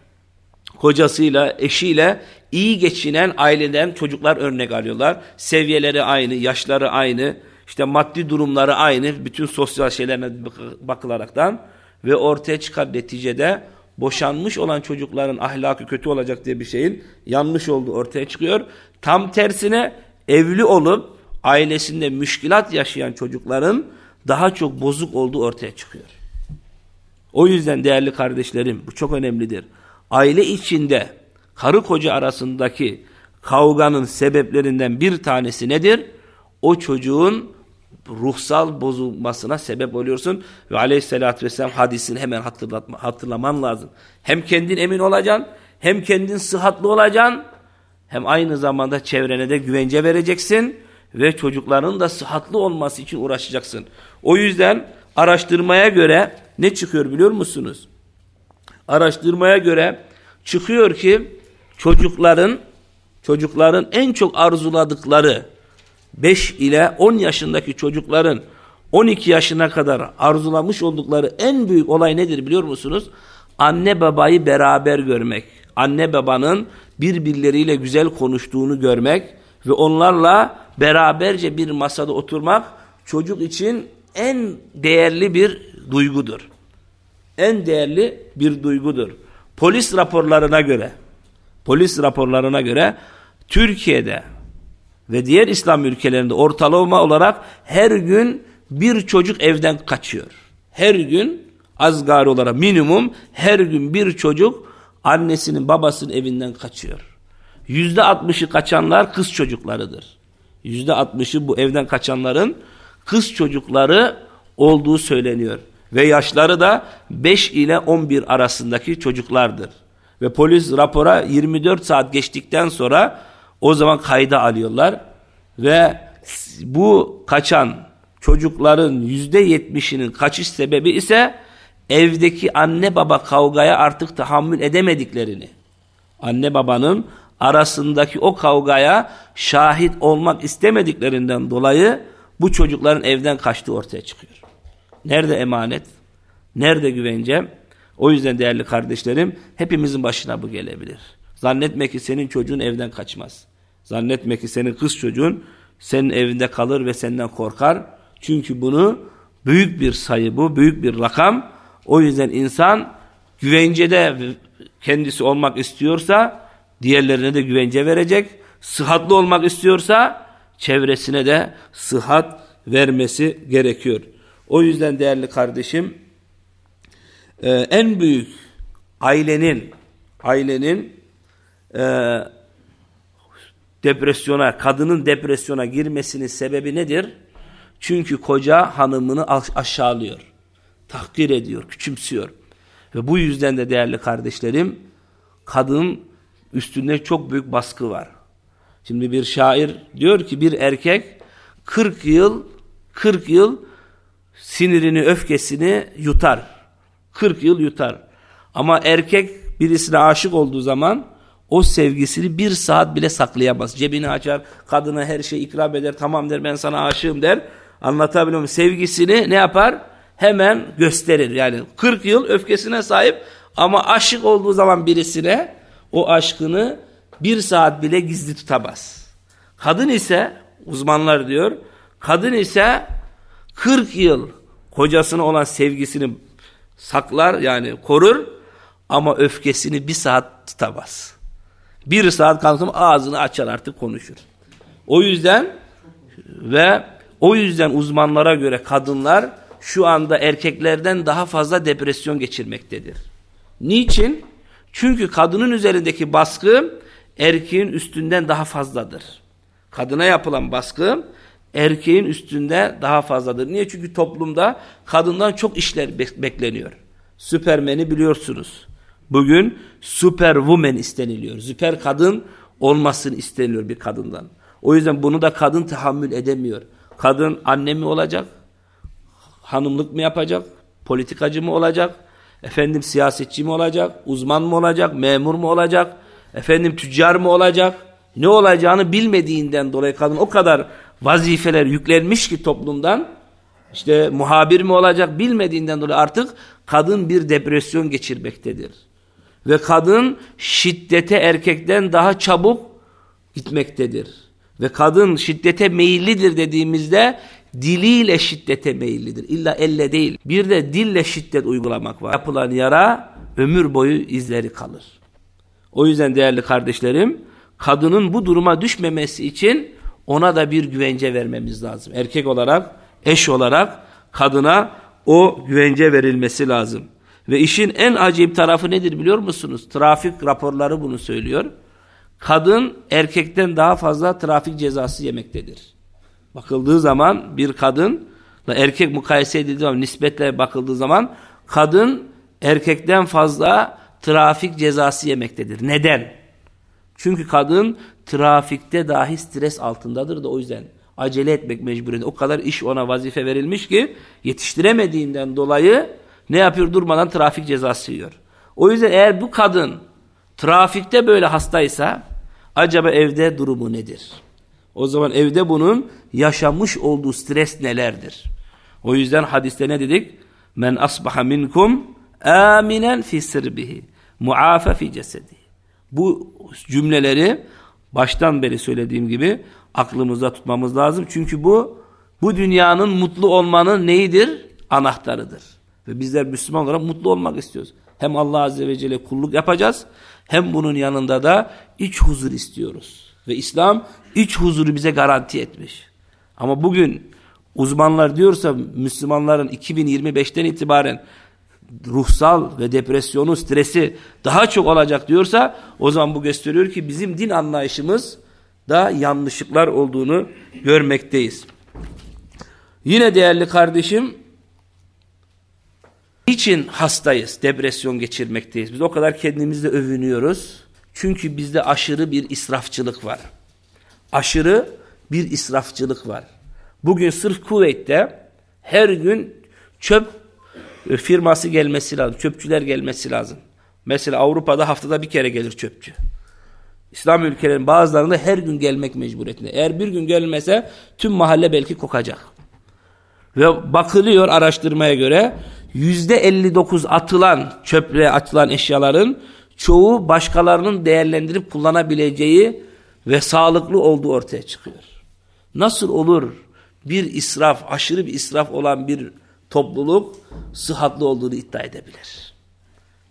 kocasıyla, eşiyle iyi geçinen aileden çocuklar örnek alıyorlar. Seviyeleri aynı, yaşları aynı, işte maddi durumları aynı, bütün sosyal şeylerine bakılaraktan ve ortaya çıkan neticede boşanmış olan çocukların ahlakı kötü olacak diye bir şeyin yanlış olduğu ortaya çıkıyor. Tam tersine evli olup ailesinde müşkilat yaşayan çocukların daha çok bozuk olduğu ortaya çıkıyor. O yüzden değerli kardeşlerim bu çok önemlidir. Aile içinde karı koca arasındaki kavganın sebeplerinden bir tanesi nedir? O çocuğun ruhsal bozulmasına sebep oluyorsun. Ve aleyhissalatü vesselam hadisini hemen hatırlatma, hatırlaman lazım. Hem kendin emin olacaksın, hem kendin sıhhatli olacaksın, hem aynı zamanda çevrene de güvence vereceksin ve çocukların da sıhhatli olması için uğraşacaksın. O yüzden araştırmaya göre ne çıkıyor biliyor musunuz? Araştırmaya göre çıkıyor ki çocukların çocukların en çok arzuladıkları 5 ile 10 yaşındaki çocukların 12 yaşına kadar arzulamış oldukları en büyük olay nedir biliyor musunuz? Anne babayı beraber görmek. Anne babanın birbirleriyle güzel konuştuğunu görmek ve onlarla beraberce bir masada oturmak çocuk için en değerli bir duygudur. En değerli bir duygudur. Polis raporlarına göre polis raporlarına göre Türkiye'de ve diğer İslam ülkelerinde ortalama olarak her gün bir çocuk evden kaçıyor. Her gün azgari olarak minimum her gün bir çocuk annesinin babasının evinden kaçıyor. Yüzde altmışı kaçanlar kız çocuklarıdır. Yüzde altmışı bu evden kaçanların kız çocukları olduğu söyleniyor. Ve yaşları da 5 ile 11 arasındaki çocuklardır. Ve polis rapora 24 saat geçtikten sonra o zaman kayda alıyorlar. Ve bu kaçan çocukların yüzde yetmişinin kaçış sebebi ise evdeki anne baba kavgaya artık tahammül edemediklerini. Anne babanın arasındaki o kavgaya şahit olmak istemediklerinden dolayı bu çocukların evden kaçtığı ortaya çıkıyor. Nerede emanet? Nerede güvence? O yüzden değerli kardeşlerim hepimizin başına bu gelebilir. Zannetme ki senin çocuğun evden kaçmaz. Zannetme ki senin kız çocuğun senin evinde kalır ve senden korkar. Çünkü bunu büyük bir sayı bu, büyük bir rakam. O yüzden insan güvencede kendisi olmak istiyorsa diğerlerine de güvence verecek. Sıhhatli olmak istiyorsa çevresine de sıhhat vermesi gerekiyor. O yüzden değerli kardeşim e, en büyük ailenin ailenin e, depresyona, kadının depresyona girmesinin sebebi nedir? Çünkü koca hanımını aşağılıyor. tahkir ediyor, küçümsüyor. Ve bu yüzden de değerli kardeşlerim, kadın üstünde çok büyük baskı var. Şimdi bir şair diyor ki bir erkek 40 yıl 40 yıl sinirini, öfkesini yutar. 40 yıl yutar. Ama erkek birisine aşık olduğu zaman o sevgisini bir saat bile saklayamaz. Cebini açar, kadına her şey ikram eder, tamam der ben sana aşığım der. Anlatabiliyor muyum? Sevgisini ne yapar? Hemen gösterir. Yani 40 yıl öfkesine sahip ama aşık olduğu zaman birisine o aşkını bir saat bile gizli tutamaz. Kadın ise uzmanlar diyor, kadın ise 40 yıl kocasına olan sevgisini saklar yani korur ama öfkesini bir saat tutamaz. Bir saat kalktım ağzını açar artık konuşur. O yüzden ve o yüzden uzmanlara göre kadınlar şu anda erkeklerden daha fazla depresyon geçirmektedir. Niçin? Çünkü kadının üzerindeki baskı erkeğin üstünden daha fazladır. Kadına yapılan baskı erkeğin üstünde daha fazladır. Niye? Çünkü toplumda kadından çok işler bekleniyor. Süpermen'i biliyorsunuz. Bugün superwoman isteniliyor. Süper kadın olmasını isteniyor bir kadından. O yüzden bunu da kadın tahammül edemiyor. Kadın anne mi olacak? Hanımlık mı yapacak? Politikacı mı olacak? Efendim siyasetçi mi olacak? Uzman mı olacak? Memur mu olacak? Efendim tüccar mı olacak? Ne olacağını bilmediğinden dolayı kadın o kadar vazifeler yüklenmiş ki toplumdan işte muhabir mi olacak bilmediğinden dolayı artık kadın bir depresyon geçirmektedir. Ve kadın şiddete erkekten daha çabuk gitmektedir. Ve kadın şiddete meyillidir dediğimizde diliyle şiddete meyillidir. İlla elle değil. Bir de dille şiddet uygulamak var. Yapılan yara ömür boyu izleri kalır. O yüzden değerli kardeşlerim kadının bu duruma düşmemesi için ona da bir güvence vermemiz lazım. Erkek olarak, eş olarak kadına o güvence verilmesi lazım. Ve işin en acayip tarafı nedir biliyor musunuz? Trafik raporları bunu söylüyor. Kadın erkekten daha fazla trafik cezası yemektedir. Bakıldığı zaman bir kadın erkek mukayese edildiği zaman nispetle bakıldığı zaman kadın erkekten fazla trafik cezası yemektedir. Neden? Çünkü kadın trafikte dahi stres altındadır da o yüzden acele etmek mecburiyeti. O kadar iş ona vazife verilmiş ki yetiştiremediğinden dolayı ne yapıyor? Durmadan trafik cezası yiyor. O yüzden eğer bu kadın trafikte böyle hastaysa acaba evde durumu nedir? O zaman evde bunun yaşamış olduğu stres nelerdir? O yüzden hadiste ne dedik? Men asbaha minkum aminen fi sirbihi muafe fi cesedi. Bu cümleleri baştan beri söylediğim gibi aklımızda tutmamız lazım. Çünkü bu bu dünyanın mutlu olmanın neyidir? Anahtarıdır. Ve bizler Müslüman olarak mutlu olmak istiyoruz. Hem Allah Azze ve Celle kulluk yapacağız hem bunun yanında da iç huzur istiyoruz. Ve İslam iç huzuru bize garanti etmiş. Ama bugün uzmanlar diyorsa Müslümanların 2025'ten itibaren ruhsal ve depresyonu, stresi daha çok olacak diyorsa o zaman bu gösteriyor ki bizim din anlayışımız da yanlışlıklar olduğunu görmekteyiz. Yine değerli kardeşim Niçin hastayız, depresyon geçirmekteyiz? Biz o kadar kendimizle övünüyoruz. Çünkü bizde aşırı bir israfçılık var. Aşırı bir israfçılık var. Bugün sırf Kuveyt'te her gün çöp firması gelmesi lazım. Çöpçüler gelmesi lazım. Mesela Avrupa'da haftada bir kere gelir çöpçü. İslam ülkelerinin bazılarında her gün gelmek mecburiyetinde. Eğer bir gün gelmese tüm mahalle belki kokacak. Ve bakılıyor araştırmaya göre yüzde 59 atılan çöple atılan eşyaların çoğu başkalarının değerlendirip kullanabileceği ve sağlıklı olduğu ortaya çıkıyor. Nasıl olur bir israf, aşırı bir israf olan bir topluluk sıhhatli olduğunu iddia edebilir?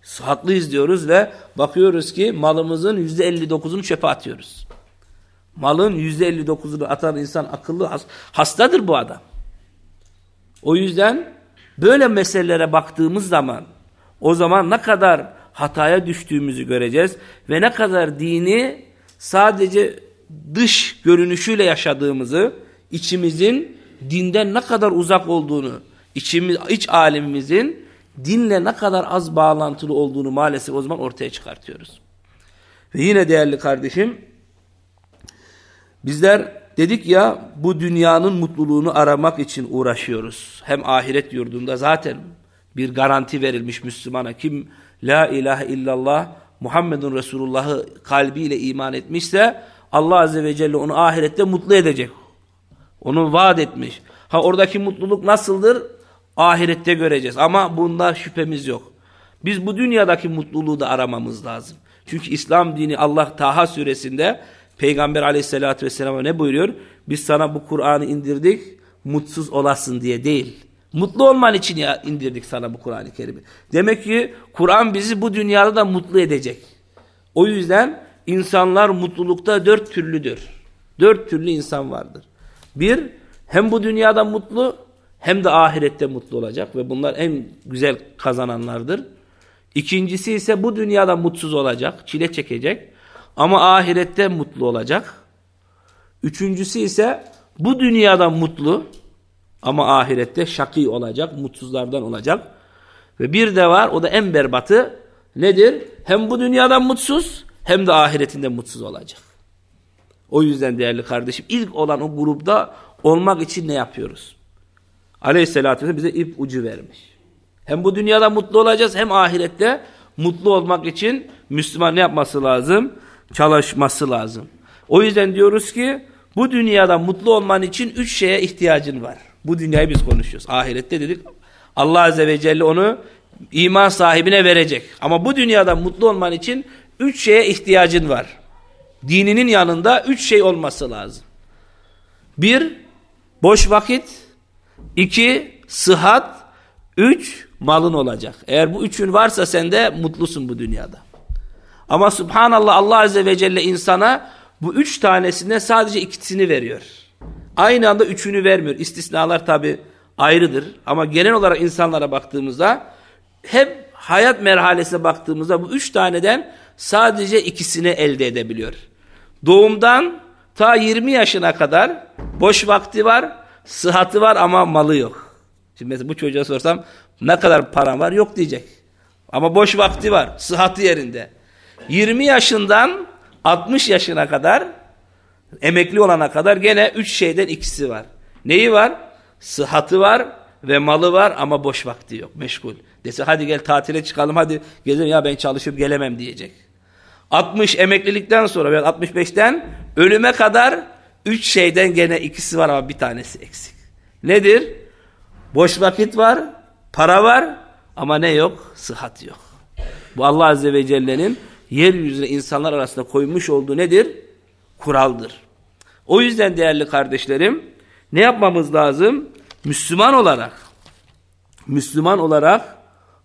Sıhhatlıyız diyoruz ve bakıyoruz ki malımızın yüzde 59'unu çöpe atıyoruz. Malın yüzde 59'unu atan insan akıllı hastadır bu adam. O yüzden Böyle meselelere baktığımız zaman o zaman ne kadar hataya düştüğümüzü göreceğiz ve ne kadar dini sadece dış görünüşüyle yaşadığımızı, içimizin dinden ne kadar uzak olduğunu, içimiz, iç alemimizin dinle ne kadar az bağlantılı olduğunu maalesef o zaman ortaya çıkartıyoruz. Ve yine değerli kardeşim bizler dedik ya bu dünyanın mutluluğunu aramak için uğraşıyoruz. Hem ahiret yurdunda zaten bir garanti verilmiş Müslümana kim la ilahe illallah Muhammedun Resulullah'ı kalbiyle iman etmişse Allah Azze ve Celle onu ahirette mutlu edecek. Onu vaat etmiş. Ha oradaki mutluluk nasıldır? Ahirette göreceğiz. Ama bunda şüphemiz yok. Biz bu dünyadaki mutluluğu da aramamız lazım. Çünkü İslam dini Allah Taha suresinde Peygamber aleyhissalatü vesselam'a ne buyuruyor? Biz sana bu Kur'an'ı indirdik mutsuz olasın diye değil. Mutlu olman için ya indirdik sana bu Kur'an-ı Kerim'i. Demek ki Kur'an bizi bu dünyada da mutlu edecek. O yüzden insanlar mutlulukta dört türlüdür. Dört türlü insan vardır. Bir, hem bu dünyada mutlu hem de ahirette mutlu olacak ve bunlar en güzel kazananlardır. İkincisi ise bu dünyada mutsuz olacak, çile çekecek ama ahirette mutlu olacak. Üçüncüsü ise bu dünyada mutlu ama ahirette şakî olacak, mutsuzlardan olacak. Ve bir de var o da en berbatı nedir? Hem bu dünyadan mutsuz hem de ahiretinde mutsuz olacak. O yüzden değerli kardeşim ilk olan o grupta olmak için ne yapıyoruz? Aleyhisselatü Vesselam bize ip ucu vermiş. Hem bu dünyada mutlu olacağız hem ahirette mutlu olmak için Müslüman ne yapması lazım? Çalışması lazım. O yüzden diyoruz ki bu dünyada mutlu olman için üç şeye ihtiyacın var. Bu dünyayı biz konuşuyoruz. Ahirette dedik Allah Azze ve Celle onu iman sahibine verecek. Ama bu dünyada mutlu olman için üç şeye ihtiyacın var. Dininin yanında üç şey olması lazım. Bir, boş vakit. İki sıhhat. Üç, malın olacak. Eğer bu üçün varsa sen de mutlusun bu dünyada. Ama subhanallah Allah Azze ve Celle insana bu üç tanesinde sadece ikisini veriyor. Aynı anda üçünü vermiyor. İstisnalar tabi ayrıdır. Ama genel olarak insanlara baktığımızda hep hayat merhalesine baktığımızda bu üç taneden sadece ikisini elde edebiliyor. Doğumdan ta 20 yaşına kadar boş vakti var, sıhhatı var ama malı yok. Şimdi mesela bu çocuğa sorsam ne kadar param var yok diyecek. Ama boş vakti var, sıhhatı yerinde. 20 yaşından 60 yaşına kadar emekli olana kadar gene üç şeyden ikisi var. Neyi var? Sıhhatı var ve malı var ama boş vakti yok, meşgul. Dese hadi gel tatile çıkalım hadi gezelim ya ben çalışıp gelemem diyecek. 60 emeklilikten sonra veya 65'ten ölüme kadar üç şeyden gene ikisi var ama bir tanesi eksik. Nedir? Boş vakit var, para var ama ne yok? Sıhhat yok. Bu Allah Azze ve Celle'nin yeryüzüne insanlar arasında koymuş olduğu nedir? Kuraldır. O yüzden değerli kardeşlerim ne yapmamız lazım? Müslüman olarak Müslüman olarak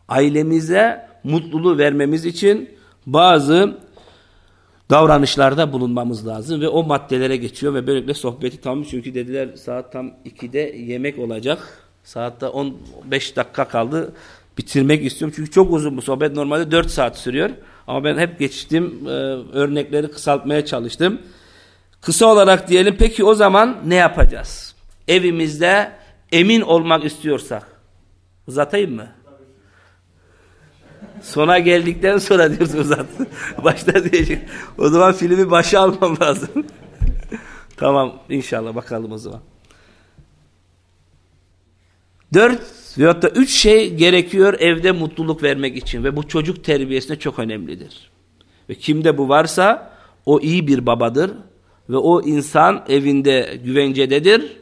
ailemize mutluluğu vermemiz için bazı davranışlarda bulunmamız lazım ve o maddelere geçiyor ve böylelikle sohbeti tam çünkü dediler saat tam 2'de yemek olacak. Saatte 15 dakika kaldı. Bitirmek istiyorum çünkü çok uzun bu sohbet. Normalde 4 saat sürüyor. Ama ben hep geçtim. Ee, örnekleri kısaltmaya çalıştım. Kısa olarak diyelim peki o zaman ne yapacağız? Evimizde emin olmak istiyorsak. Uzatayım mı? Sona geldikten sonra diyorsun uzat. Başta diyecek. O zaman filmi başa almam lazım. tamam inşallah bakalım o zaman. Dört veyahut da üç şey gerekiyor evde mutluluk vermek için ve bu çocuk terbiyesinde çok önemlidir. Ve kimde bu varsa o iyi bir babadır ve o insan evinde güvencededir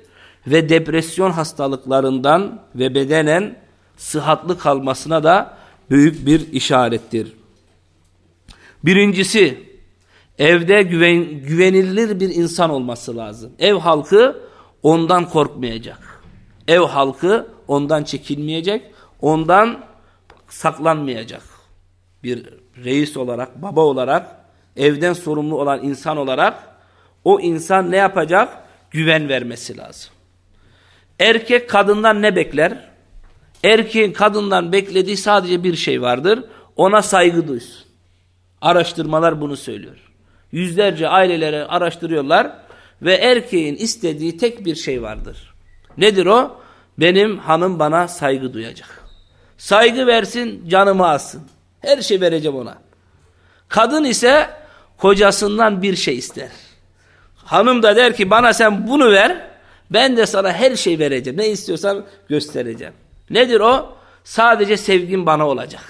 ve depresyon hastalıklarından ve bedenen sıhhatlı kalmasına da büyük bir işarettir. Birincisi evde güven, güvenilir bir insan olması lazım. Ev halkı ondan korkmayacak. Ev halkı ondan çekinmeyecek, ondan saklanmayacak. Bir reis olarak, baba olarak, evden sorumlu olan insan olarak o insan ne yapacak? Güven vermesi lazım. Erkek kadından ne bekler? Erkeğin kadından beklediği sadece bir şey vardır. Ona saygı duysun. Araştırmalar bunu söylüyor. Yüzlerce ailelere araştırıyorlar ve erkeğin istediği tek bir şey vardır. Nedir o? benim hanım bana saygı duyacak. Saygı versin, canımı alsın. Her şey vereceğim ona. Kadın ise kocasından bir şey ister. Hanım da der ki bana sen bunu ver, ben de sana her şey vereceğim. Ne istiyorsan göstereceğim. Nedir o? Sadece sevgin bana olacak.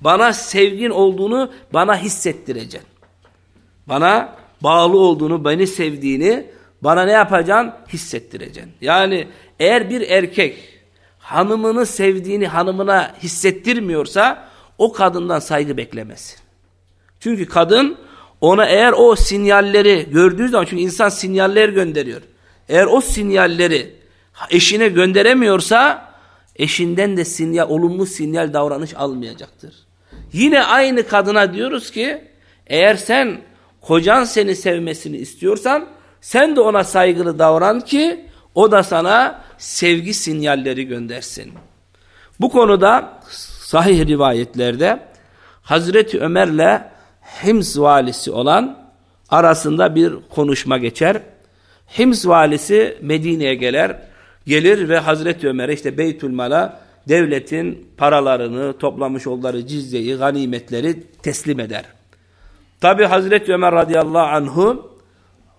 Bana sevgin olduğunu bana hissettireceksin. Bana bağlı olduğunu, beni sevdiğini bana ne yapacaksın? Hissettireceksin. Yani eğer bir erkek hanımını sevdiğini hanımına hissettirmiyorsa o kadından saygı beklemesin. Çünkü kadın ona eğer o sinyalleri gördüğü zaman çünkü insan sinyaller gönderiyor. Eğer o sinyalleri eşine gönderemiyorsa eşinden de sinyal, olumlu sinyal davranış almayacaktır. Yine aynı kadına diyoruz ki eğer sen kocan seni sevmesini istiyorsan sen de ona saygılı davran ki o da sana sevgi sinyalleri göndersin. Bu konuda sahih rivayetlerde Hazreti Ömer'le Hims valisi olan arasında bir konuşma geçer. Hims valisi Medine'ye gelir, gelir ve Hazreti Ömer'e işte Beytülmal'a devletin paralarını, toplamış oldukları cizyeyi, ganimetleri teslim eder. Tabi Hazreti Ömer radıyallahu anhu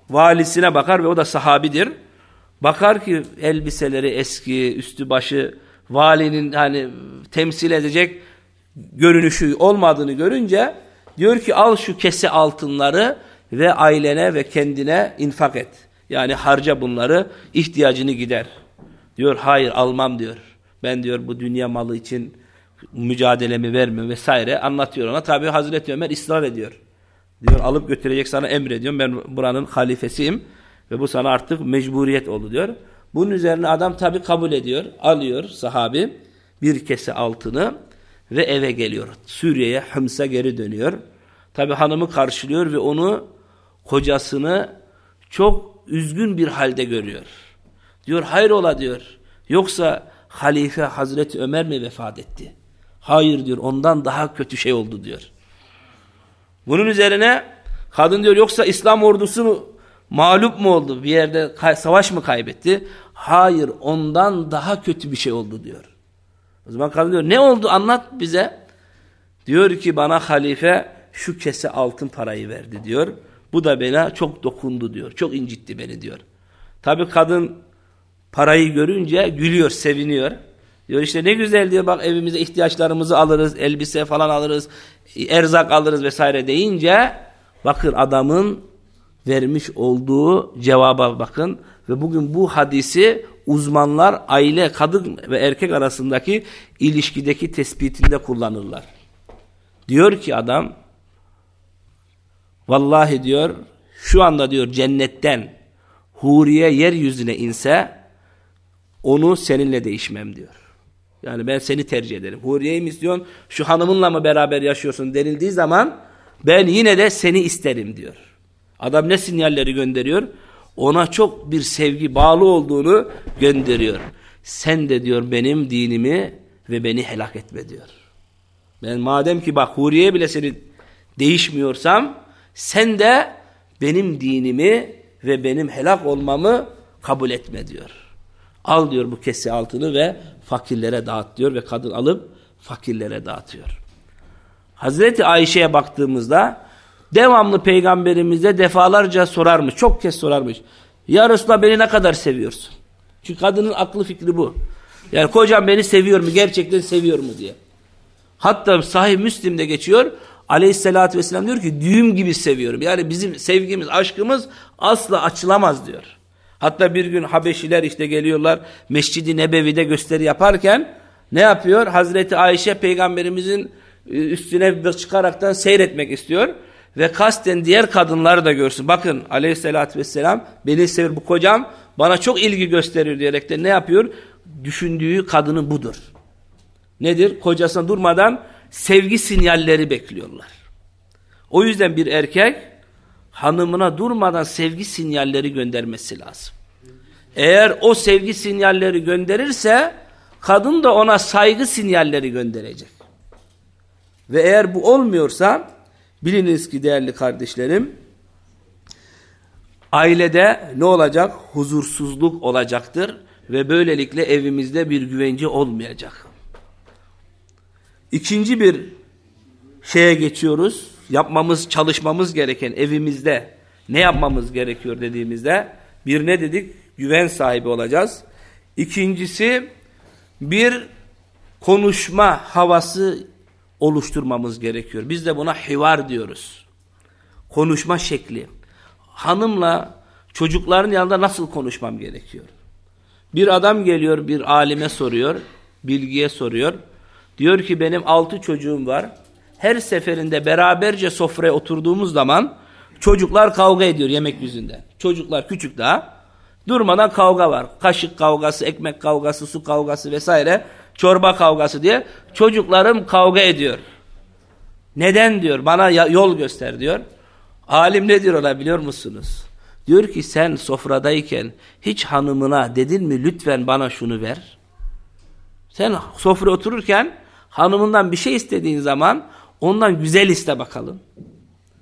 valisine bakar ve o da sahabidir. Bakar ki elbiseleri eski, üstü başı valinin hani temsil edecek görünüşü olmadığını görünce diyor ki al şu kese altınları ve ailene ve kendine infak et. Yani harca bunları ihtiyacını gider. Diyor hayır almam diyor. Ben diyor bu dünya malı için mücadelemi vermem vesaire anlatıyor ona. Tabi Hazreti Ömer ısrar ediyor. Diyor alıp götürecek sana emrediyorum. Ben buranın halifesiyim ve bu sana artık mecburiyet oldu diyor. Bunun üzerine adam tabi kabul ediyor. Alıyor sahabi bir kese altını ve eve geliyor. Suriye'ye Hıms'a geri dönüyor. Tabi hanımı karşılıyor ve onu kocasını çok üzgün bir halde görüyor. Diyor hayrola diyor. Yoksa halife Hazreti Ömer mi vefat etti? Hayır diyor ondan daha kötü şey oldu diyor. Bunun üzerine kadın diyor yoksa İslam ordusu mağlup mu oldu? Bir yerde savaş mı kaybetti? Hayır ondan daha kötü bir şey oldu diyor. O zaman kadın diyor ne oldu anlat bize. Diyor ki bana halife şu kese altın parayı verdi diyor. Bu da bana çok dokundu diyor. Çok incitti beni diyor. Tabi kadın parayı görünce gülüyor, seviniyor. Diyor işte ne güzel diyor bak evimize ihtiyaçlarımızı alırız, elbise falan alırız, erzak alırız vesaire deyince bakın adamın vermiş olduğu cevaba bakın ve bugün bu hadisi uzmanlar aile kadın ve erkek arasındaki ilişkideki tespitinde kullanırlar. Diyor ki adam vallahi diyor şu anda diyor cennetten huriye yeryüzüne inse onu seninle değişmem diyor. Yani ben seni tercih ederim. Huriye'yi mi istiyorsun? Şu hanımınla mı beraber yaşıyorsun denildiği zaman ben yine de seni isterim diyor. Adam ne sinyalleri gönderiyor? Ona çok bir sevgi bağlı olduğunu gönderiyor. Sen de diyor benim dinimi ve beni helak etme diyor. Ben madem ki bak Huriye bile seni değişmiyorsam sen de benim dinimi ve benim helak olmamı kabul etme diyor. Al diyor bu kese altını ve fakirlere dağıt diyor ve kadın alıp fakirlere dağıtıyor. Hazreti Ayşe'ye baktığımızda devamlı peygamberimize defalarca sorarmış. Çok kez sorarmış. Ya Resulallah beni ne kadar seviyorsun? Çünkü kadının aklı fikri bu. Yani kocam beni seviyor mu? Gerçekten seviyor mu diye. Hatta sahih Müslim'de geçiyor. Aleyhissalatü vesselam diyor ki düğüm gibi seviyorum. Yani bizim sevgimiz, aşkımız asla açılamaz diyor. Hatta bir gün Habeşiler işte geliyorlar Mescid-i Nebevi'de gösteri yaparken ne yapıyor? Hazreti Ayşe peygamberimizin e, üstüne çıkaraktan seyretmek istiyor. Ve kasten diğer kadınları da görsün. Bakın aleyhissalatü vesselam beni seviyor bu kocam bana çok ilgi gösteriyor diyerek de ne yapıyor? Düşündüğü kadını budur. Nedir? Kocasına durmadan sevgi sinyalleri bekliyorlar. O yüzden bir erkek hanımına durmadan sevgi sinyalleri göndermesi lazım. Eğer o sevgi sinyalleri gönderirse kadın da ona saygı sinyalleri gönderecek. Ve eğer bu olmuyorsa biliniz ki değerli kardeşlerim ailede ne olacak? Huzursuzluk olacaktır ve böylelikle evimizde bir güvence olmayacak. İkinci bir şeye geçiyoruz. Yapmamız, çalışmamız gereken evimizde ne yapmamız gerekiyor dediğimizde bir ne dedik? Güven sahibi olacağız. İkincisi bir konuşma havası oluşturmamız gerekiyor. Biz de buna hivar diyoruz. Konuşma şekli. Hanımla çocukların yanında nasıl konuşmam gerekiyor? Bir adam geliyor bir alime soruyor, bilgiye soruyor. Diyor ki benim altı çocuğum var. Her seferinde beraberce sofraya oturduğumuz zaman çocuklar kavga ediyor yemek yüzünden. Çocuklar küçük daha. Durmadan kavga var. Kaşık kavgası, ekmek kavgası, su kavgası vesaire. Çorba kavgası diye. Çocuklarım kavga ediyor. Neden diyor. Bana yol göster diyor. Alim ne diyor ona biliyor musunuz? Diyor ki sen sofradayken hiç hanımına dedin mi lütfen bana şunu ver. Sen sofra otururken hanımından bir şey istediğin zaman ondan güzel iste bakalım.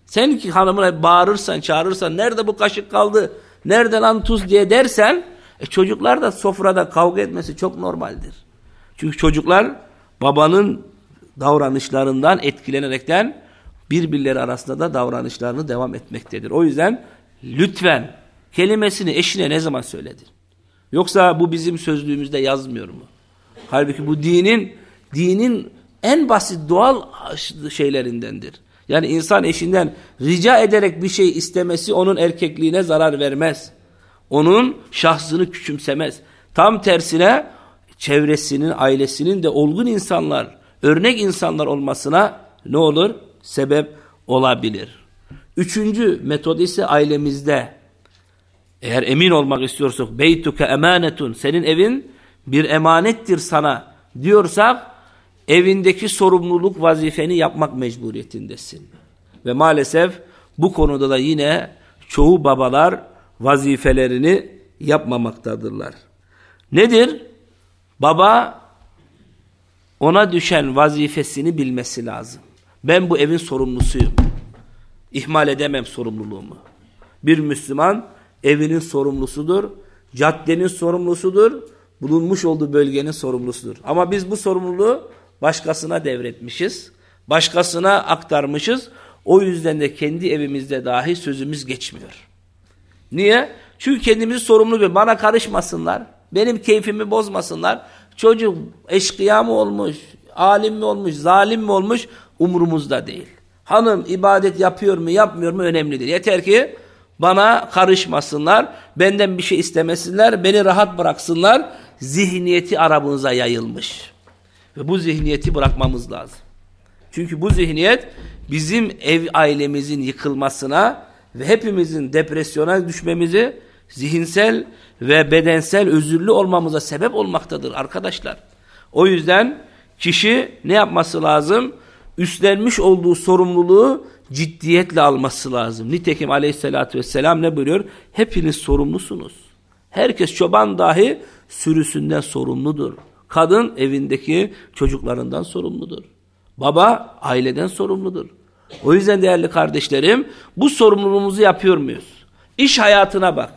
Sen ki hanımına bağırırsan çağırırsan nerede bu kaşık kaldı nerede lan tuz diye dersen e çocuklar da sofrada kavga etmesi çok normaldir. Çünkü çocuklar babanın davranışlarından etkilenerekten birbirleri arasında da davranışlarını devam etmektedir. O yüzden lütfen kelimesini eşine ne zaman söyledin? Yoksa bu bizim sözlüğümüzde yazmıyor mu? Halbuki bu dinin dinin en basit doğal şeylerindendir. Yani insan eşinden rica ederek bir şey istemesi onun erkekliğine zarar vermez. Onun şahsını küçümsemez. Tam tersine çevresinin, ailesinin de olgun insanlar, örnek insanlar olmasına ne olur? Sebep olabilir. Üçüncü metod ise ailemizde. Eğer emin olmak istiyorsak beytuke emanetun senin evin bir emanettir sana diyorsak evindeki sorumluluk vazifeni yapmak mecburiyetindesin. Ve maalesef bu konuda da yine çoğu babalar vazifelerini yapmamaktadırlar. Nedir? Baba ona düşen vazifesini bilmesi lazım. Ben bu evin sorumlusuyum. İhmal edemem sorumluluğumu. Bir Müslüman evinin sorumlusudur, caddenin sorumlusudur, bulunmuş olduğu bölgenin sorumlusudur. Ama biz bu sorumluluğu başkasına devretmişiz, başkasına aktarmışız. O yüzden de kendi evimizde dahi sözümüz geçmiyor. Niye? Çünkü kendimizi sorumlu bir bana karışmasınlar, benim keyfimi bozmasınlar. Çocuk eşkıya mı olmuş, alim mi olmuş, zalim mi olmuş umurumuzda değil. Hanım ibadet yapıyor mu yapmıyor mu önemli değil. Yeter ki bana karışmasınlar, benden bir şey istemesinler, beni rahat bıraksınlar. Zihniyeti aramıza yayılmış. Ve bu zihniyeti bırakmamız lazım. Çünkü bu zihniyet bizim ev ailemizin yıkılmasına ve hepimizin depresyona düşmemizi, zihinsel ve bedensel özürlü olmamıza sebep olmaktadır arkadaşlar. O yüzden kişi ne yapması lazım? Üstlenmiş olduğu sorumluluğu ciddiyetle alması lazım. Nitekim aleyhissalatü vesselam ne buyuruyor? Hepiniz sorumlusunuz. Herkes çoban dahi sürüsünden sorumludur. Kadın evindeki çocuklarından sorumludur. Baba aileden sorumludur. O yüzden değerli kardeşlerim bu sorumluluğumuzu yapıyor muyuz? İş hayatına bak.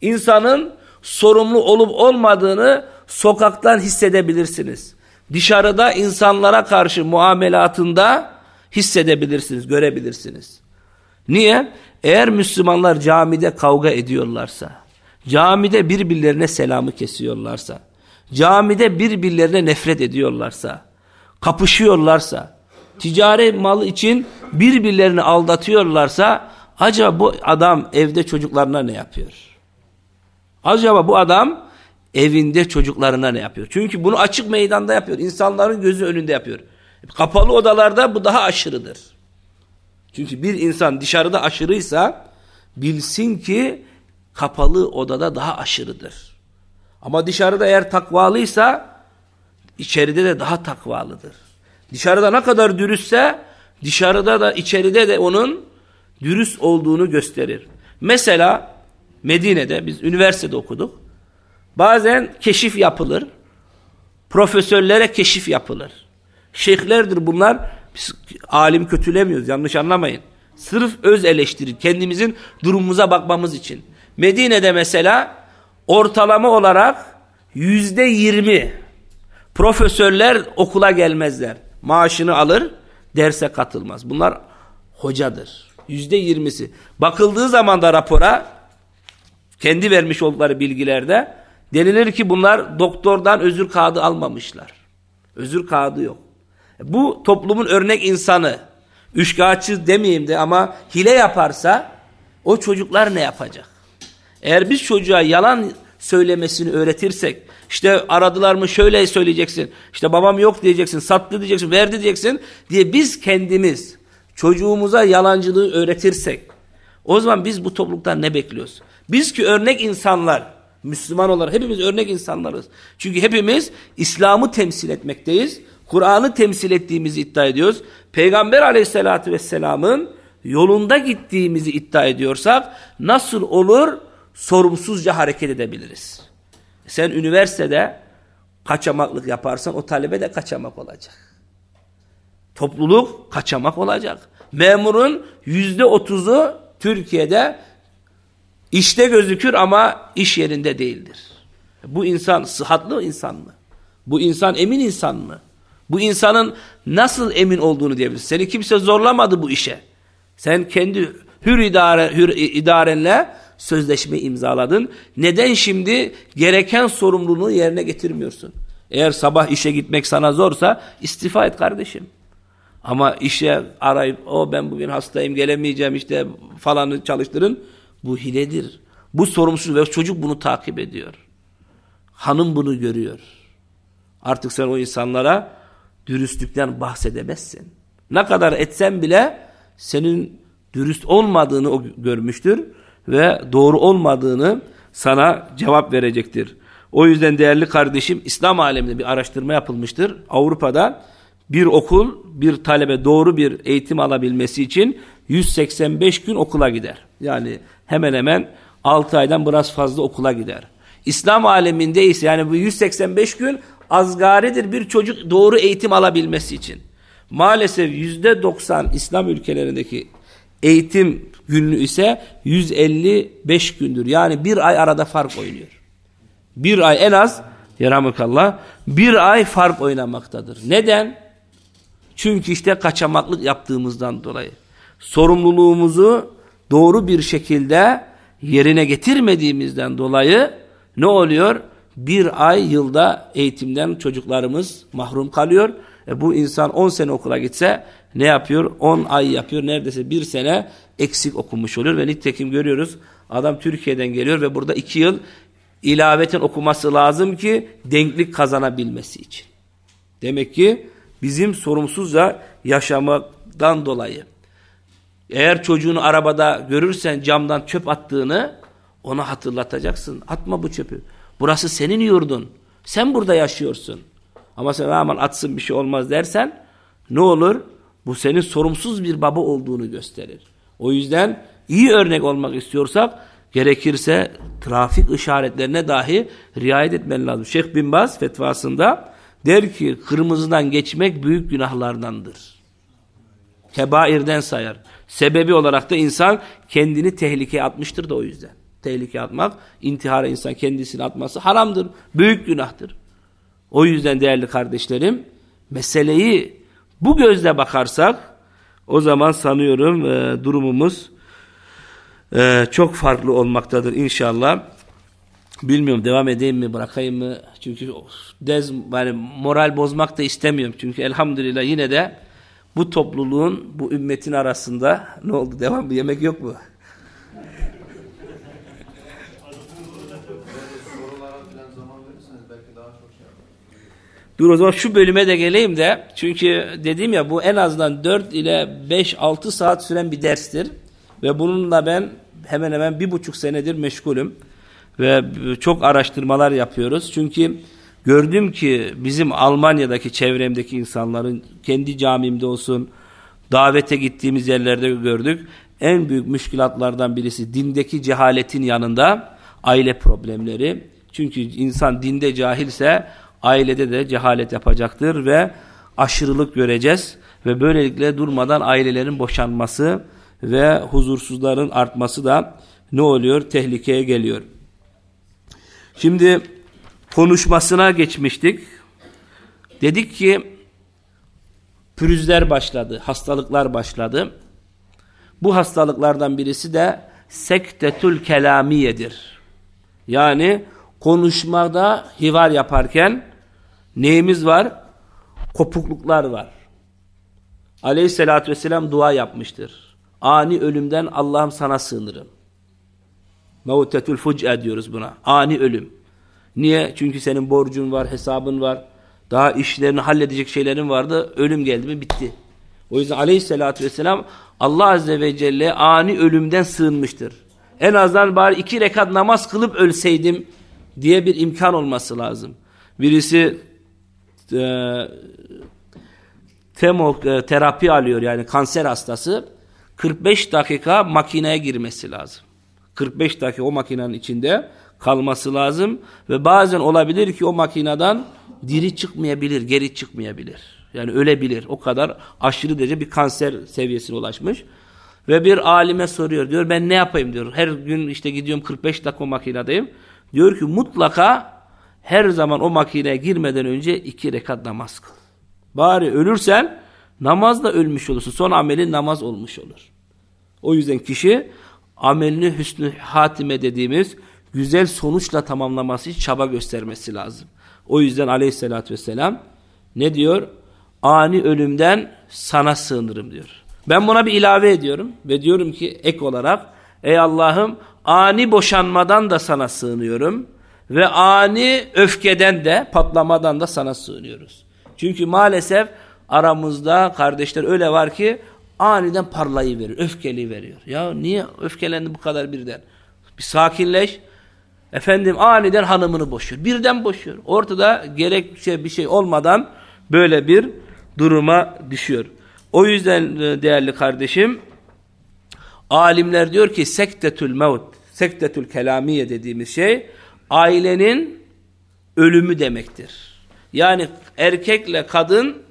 İnsanın sorumlu olup olmadığını sokaktan hissedebilirsiniz. Dışarıda insanlara karşı muamelatında hissedebilirsiniz, görebilirsiniz. Niye? Eğer Müslümanlar camide kavga ediyorlarsa, camide birbirlerine selamı kesiyorlarsa, camide birbirlerine nefret ediyorlarsa, kapışıyorlarsa, ticari mal için birbirlerini aldatıyorlarsa, acaba bu adam evde çocuklarına ne yapıyor? Acaba bu adam evinde çocuklarına ne yapıyor? Çünkü bunu açık meydanda yapıyor. İnsanların gözü önünde yapıyor. Kapalı odalarda bu daha aşırıdır. Çünkü bir insan dışarıda aşırıysa bilsin ki kapalı odada daha aşırıdır. Ama dışarıda eğer takvalıysa içeride de daha takvalıdır. Dışarıda ne kadar dürüstse dışarıda da içeride de onun dürüst olduğunu gösterir. Mesela Medine'de biz üniversitede okuduk. Bazen keşif yapılır. Profesörlere keşif yapılır. Şeyhlerdir bunlar. Biz alim kötülemiyoruz yanlış anlamayın. Sırf öz eleştiri kendimizin durumumuza bakmamız için. Medine'de mesela ortalama olarak yüzde yirmi profesörler okula gelmezler. Maaşını alır, derse katılmaz. Bunlar hocadır. Yüzde yirmisi. Bakıldığı zaman da rapora kendi vermiş oldukları bilgilerde denilir ki bunlar doktordan özür kağıdı almamışlar. Özür kağıdı yok. Bu toplumun örnek insanı, üçkağıtçı demeyeyim de ama hile yaparsa o çocuklar ne yapacak? Eğer biz çocuğa yalan söylemesini öğretirsek, işte aradılar mı şöyle söyleyeceksin, işte babam yok diyeceksin, sattı diyeceksin, verdi diyeceksin diye biz kendimiz çocuğumuza yalancılığı öğretirsek, o zaman biz bu topluluktan ne bekliyoruz? Biz ki örnek insanlar, Müslüman olarak hepimiz örnek insanlarız. Çünkü hepimiz İslam'ı temsil etmekteyiz. Kur'an'ı temsil ettiğimizi iddia ediyoruz. Peygamber aleyhissalatü vesselamın yolunda gittiğimizi iddia ediyorsak nasıl olur sorumsuzca hareket edebiliriz? Sen üniversitede kaçamaklık yaparsan o talebe de kaçamak olacak. Topluluk kaçamak olacak. Memurun yüzde otuzu Türkiye'de işte gözükür ama iş yerinde değildir. Bu insan sıhhatlı insan mı? Bu insan emin insan mı? Bu insanın nasıl emin olduğunu diyebilirsin. Seni kimse zorlamadı bu işe. Sen kendi hür, idare, hür idarenle sözleşme imzaladın. Neden şimdi gereken sorumluluğunu yerine getirmiyorsun? Eğer sabah işe gitmek sana zorsa istifa et kardeşim. Ama işe arayıp o ben bugün hastayım gelemeyeceğim işte falanı çalıştırın. Bu hiledir. Bu sorumsuz ve çocuk bunu takip ediyor. Hanım bunu görüyor. Artık sen o insanlara dürüstlükten bahsedemezsin. Ne kadar etsen bile senin dürüst olmadığını o görmüştür ve doğru olmadığını sana cevap verecektir. O yüzden değerli kardeşim İslam aleminde bir araştırma yapılmıştır. Avrupa'da bir okul bir talebe doğru bir eğitim alabilmesi için 185 gün okula gider. Yani hemen hemen 6 aydan biraz fazla okula gider. İslam aleminde ise yani bu 185 gün azgaridir bir çocuk doğru eğitim alabilmesi için. Maalesef %90 İslam ülkelerindeki eğitim günlüğü ise 155 gündür. Yani bir ay arada fark oynuyor. Bir ay en az yaramakallah bir ay fark oynamaktadır. Neden? Çünkü işte kaçamaklık yaptığımızdan dolayı. Sorumluluğumuzu doğru bir şekilde yerine getirmediğimizden dolayı ne oluyor? Bir ay yılda eğitimden çocuklarımız mahrum kalıyor. E bu insan 10 sene okula gitse ne yapıyor? 10 ay yapıyor. Neredeyse bir sene eksik okumuş oluyor. Ve nitekim görüyoruz. Adam Türkiye'den geliyor ve burada 2 yıl ilaveten okuması lazım ki denklik kazanabilmesi için. Demek ki bizim sorumsuzca yaşamaktan dolayı. Eğer çocuğunu arabada görürsen camdan çöp attığını ona hatırlatacaksın. Atma bu çöpü. Burası senin yurdun. Sen burada yaşıyorsun. Ama sen aman atsın bir şey olmaz dersen ne olur? Bu senin sorumsuz bir baba olduğunu gösterir. O yüzden iyi örnek olmak istiyorsak gerekirse trafik işaretlerine dahi riayet etmen lazım. Şeyh Bin Baz fetvasında der ki kırmızıdan geçmek büyük günahlardandır. Kebairden sayar. Sebebi olarak da insan kendini tehlikeye atmıştır da o yüzden. Tehlikeye atmak, intihara insan kendisini atması haramdır. Büyük günahtır. O yüzden değerli kardeşlerim, meseleyi bu gözle bakarsak, o zaman sanıyorum e, durumumuz e, çok farklı olmaktadır inşallah. Bilmiyorum devam edeyim mi bırakayım mı? Çünkü dez, yani moral bozmak da istemiyorum. Çünkü elhamdülillah yine de bu topluluğun, bu ümmetin arasında ne oldu? Devam bir yemek yok mu? Dur o zaman şu bölüme de geleyim de çünkü dediğim ya bu en azından 4 ile 5-6 saat süren bir derstir. Ve bununla ben hemen hemen bir buçuk senedir meşgulüm. Ve çok araştırmalar yapıyoruz. Çünkü gördüm ki bizim Almanya'daki çevremdeki insanların kendi camimde olsun davete gittiğimiz yerlerde gördük. En büyük müşkilatlardan birisi dindeki cehaletin yanında aile problemleri. Çünkü insan dinde cahilse ailede de cehalet yapacaktır ve aşırılık göreceğiz ve böylelikle durmadan ailelerin boşanması ve huzursuzların artması da ne oluyor? Tehlikeye geliyor. Şimdi konuşmasına geçmiştik. Dedik ki pürüzler başladı, hastalıklar başladı. Bu hastalıklardan birisi de sektetül kelamiyedir. Yani konuşmada hivar yaparken neyimiz var? Kopukluklar var. Aleyhissalatü vesselam dua yapmıştır. Ani ölümden Allah'ım sana sığınırım. Mevtetül fuc'e diyoruz buna. Ani ölüm. Niye? Çünkü senin borcun var, hesabın var. Daha işlerini halledecek şeylerin vardı. Ölüm geldi mi bitti. O yüzden aleyhissalatü vesselam Allah azze ve celle ani ölümden sığınmıştır. En azından bari iki rekat namaz kılıp ölseydim diye bir imkan olması lazım. Birisi e, temo, e, terapi alıyor yani kanser hastası 45 dakika makineye girmesi lazım. 45 dakika o makinenin içinde kalması lazım ve bazen olabilir ki o makineden diri çıkmayabilir, geri çıkmayabilir. Yani ölebilir. O kadar aşırı derece bir kanser seviyesine ulaşmış. Ve bir alime soruyor. Diyor ben ne yapayım diyor. Her gün işte gidiyorum 45 dakika makinedeyim. Diyor ki mutlaka her zaman o makineye girmeden önce iki rekat namaz kıl. Bari ölürsen namazla ölmüş olursun. Son amelin namaz olmuş olur. O yüzden kişi amelini hüsnü hatime dediğimiz güzel sonuçla tamamlaması için çaba göstermesi lazım. O yüzden aleyhissalatü vesselam ne diyor? Ani ölümden sana sığınırım diyor. Ben buna bir ilave ediyorum ve diyorum ki ek olarak ey Allah'ım ani boşanmadan da sana sığınıyorum ve ani öfkeden de patlamadan da sana sığınıyoruz. Çünkü maalesef aramızda kardeşler öyle var ki aniden parlayıverir, öfkeli veriyor. Ya niye öfkelendi bu kadar birden? Bir sakinleş. Efendim aniden hanımını boşuyor. Birden boşuyor. Ortada gerekçe bir şey olmadan böyle bir duruma düşüyor. O yüzden e, değerli kardeşim alimler diyor ki sektetül mevt, sektetül kelamiye dediğimiz şey ailenin ölümü demektir. Yani erkekle kadın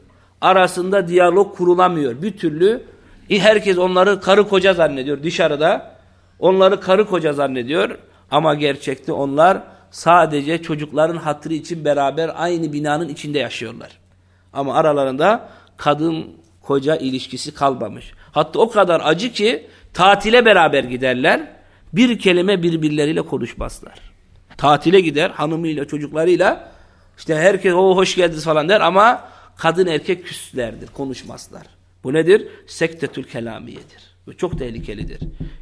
arasında diyalog kurulamıyor. Bir türlü herkes onları karı koca zannediyor dışarıda. Onları karı koca zannediyor. Ama gerçekte onlar sadece çocukların hatırı için beraber aynı binanın içinde yaşıyorlar. Ama aralarında kadın koca ilişkisi kalmamış. Hatta o kadar acı ki tatile beraber giderler. Bir kelime birbirleriyle konuşmazlar. Tatile gider hanımıyla çocuklarıyla işte herkes o hoş geldiniz falan der ama kadın erkek küslerdir konuşmazlar. Bu nedir? Sektetül kelamiyedir. Bu çok tehlikelidir.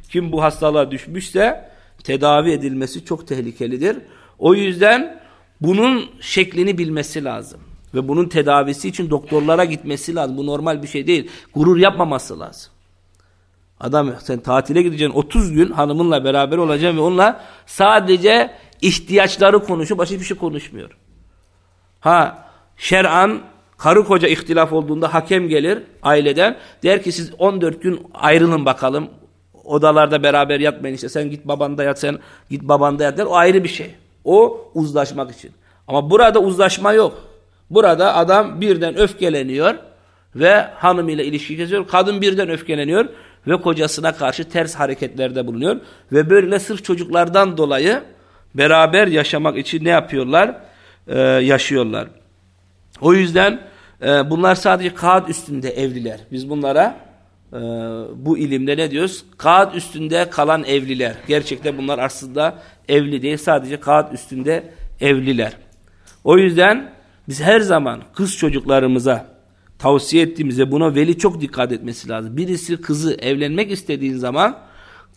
Kim bu hastalığa düşmüşse tedavi edilmesi çok tehlikelidir. O yüzden bunun şeklini bilmesi lazım. Ve bunun tedavisi için doktorlara gitmesi lazım. Bu normal bir şey değil. Gurur yapmaması lazım. Adam sen tatile gideceksin 30 gün hanımınla beraber olacaksın ve onunla sadece ihtiyaçları konuşuyor. Başka bir şey konuşmuyor. Ha şer'an karı koca ihtilaf olduğunda hakem gelir aileden. Der ki siz 14 gün ayrılın bakalım. Odalarda beraber yatmayın işte sen git babanda yat sen git babanda yat der. O ayrı bir şey. O uzlaşmak için. Ama burada uzlaşma yok. Burada adam birden öfkeleniyor ve hanımıyla ilişki kesiyor. Kadın birden öfkeleniyor ve kocasına karşı ters hareketlerde bulunuyor. Ve böyle sırf çocuklardan dolayı beraber yaşamak için ne yapıyorlar? Ee, yaşıyorlar. O yüzden e, bunlar sadece kağıt üstünde evliler. Biz bunlara e, bu ilimde ne diyoruz? Kağıt üstünde kalan evliler. Gerçekten bunlar aslında evli değil. Sadece kağıt üstünde evliler. O yüzden biz her zaman kız çocuklarımıza tavsiye ettiğimizde buna veli çok dikkat etmesi lazım. Birisi kızı evlenmek istediğin zaman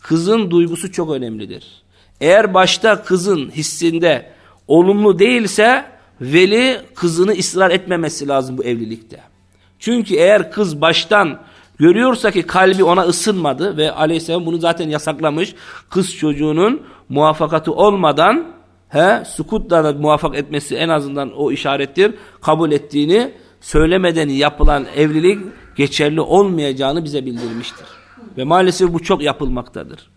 kızın duygusu çok önemlidir. Eğer başta kızın hissinde olumlu değilse veli kızını ısrar etmemesi lazım bu evlilikte. Çünkü eğer kız baştan görüyorsa ki kalbi ona ısınmadı ve aleyhisselam bunu zaten yasaklamış. Kız çocuğunun muvaffakatı olmadan he, sukutla da muvaffak etmesi en azından o işarettir. Kabul ettiğini söylemeden yapılan evlilik geçerli olmayacağını bize bildirmiştir. Ve maalesef bu çok yapılmaktadır.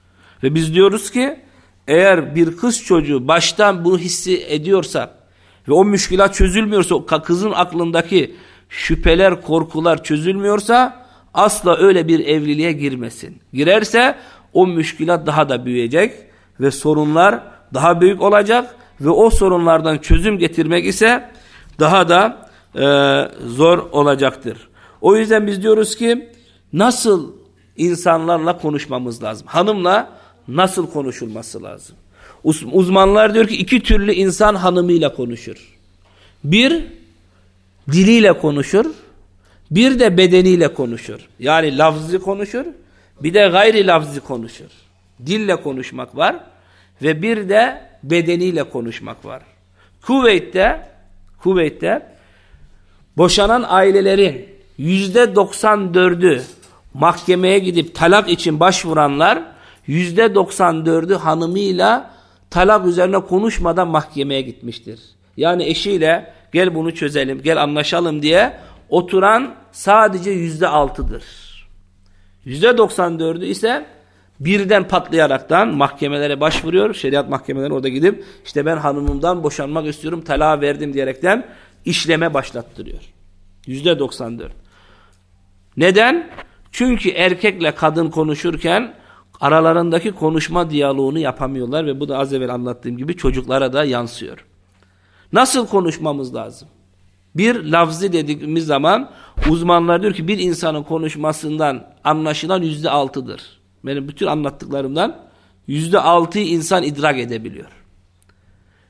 Ve biz diyoruz ki eğer bir kız çocuğu baştan bunu hissi ediyorsa ve o müşkilat çözülmüyorsa, kızın aklındaki şüpheler, korkular çözülmüyorsa asla öyle bir evliliğe girmesin. Girerse o müşkilat daha da büyüyecek ve sorunlar daha büyük olacak ve o sorunlardan çözüm getirmek ise daha da e, zor olacaktır. O yüzden biz diyoruz ki nasıl insanlarla konuşmamız lazım? Hanımla nasıl konuşulması lazım? Uzmanlar diyor ki iki türlü insan hanımıyla konuşur. Bir diliyle konuşur, bir de bedeniyle konuşur. Yani lafzı konuşur, bir de gayri lafzı konuşur. Dille konuşmak var ve bir de bedeniyle konuşmak var. Kuveyt'te Kuveyt'te boşanan ailelerin yüzde 94'ü mahkemeye gidip talak için başvuranlar yüzde 94'ü hanımıyla talak üzerine konuşmadan mahkemeye gitmiştir. Yani eşiyle gel bunu çözelim, gel anlaşalım diye oturan sadece yüzde altıdır. Yüzde 94'ü ise birden patlayaraktan mahkemelere başvuruyor. Şeriat mahkemeleri orada gidip işte ben hanımımdan boşanmak istiyorum, talak verdim diyerekten işleme başlattırıyor. Yüzde 94. Neden? Çünkü erkekle kadın konuşurken aralarındaki konuşma diyaloğunu yapamıyorlar ve bu da az evvel anlattığım gibi çocuklara da yansıyor. Nasıl konuşmamız lazım? Bir lafzı dediğimiz zaman uzmanlar diyor ki bir insanın konuşmasından anlaşılan yüzde altıdır. Benim bütün anlattıklarımdan yüzde altıyı insan idrak edebiliyor.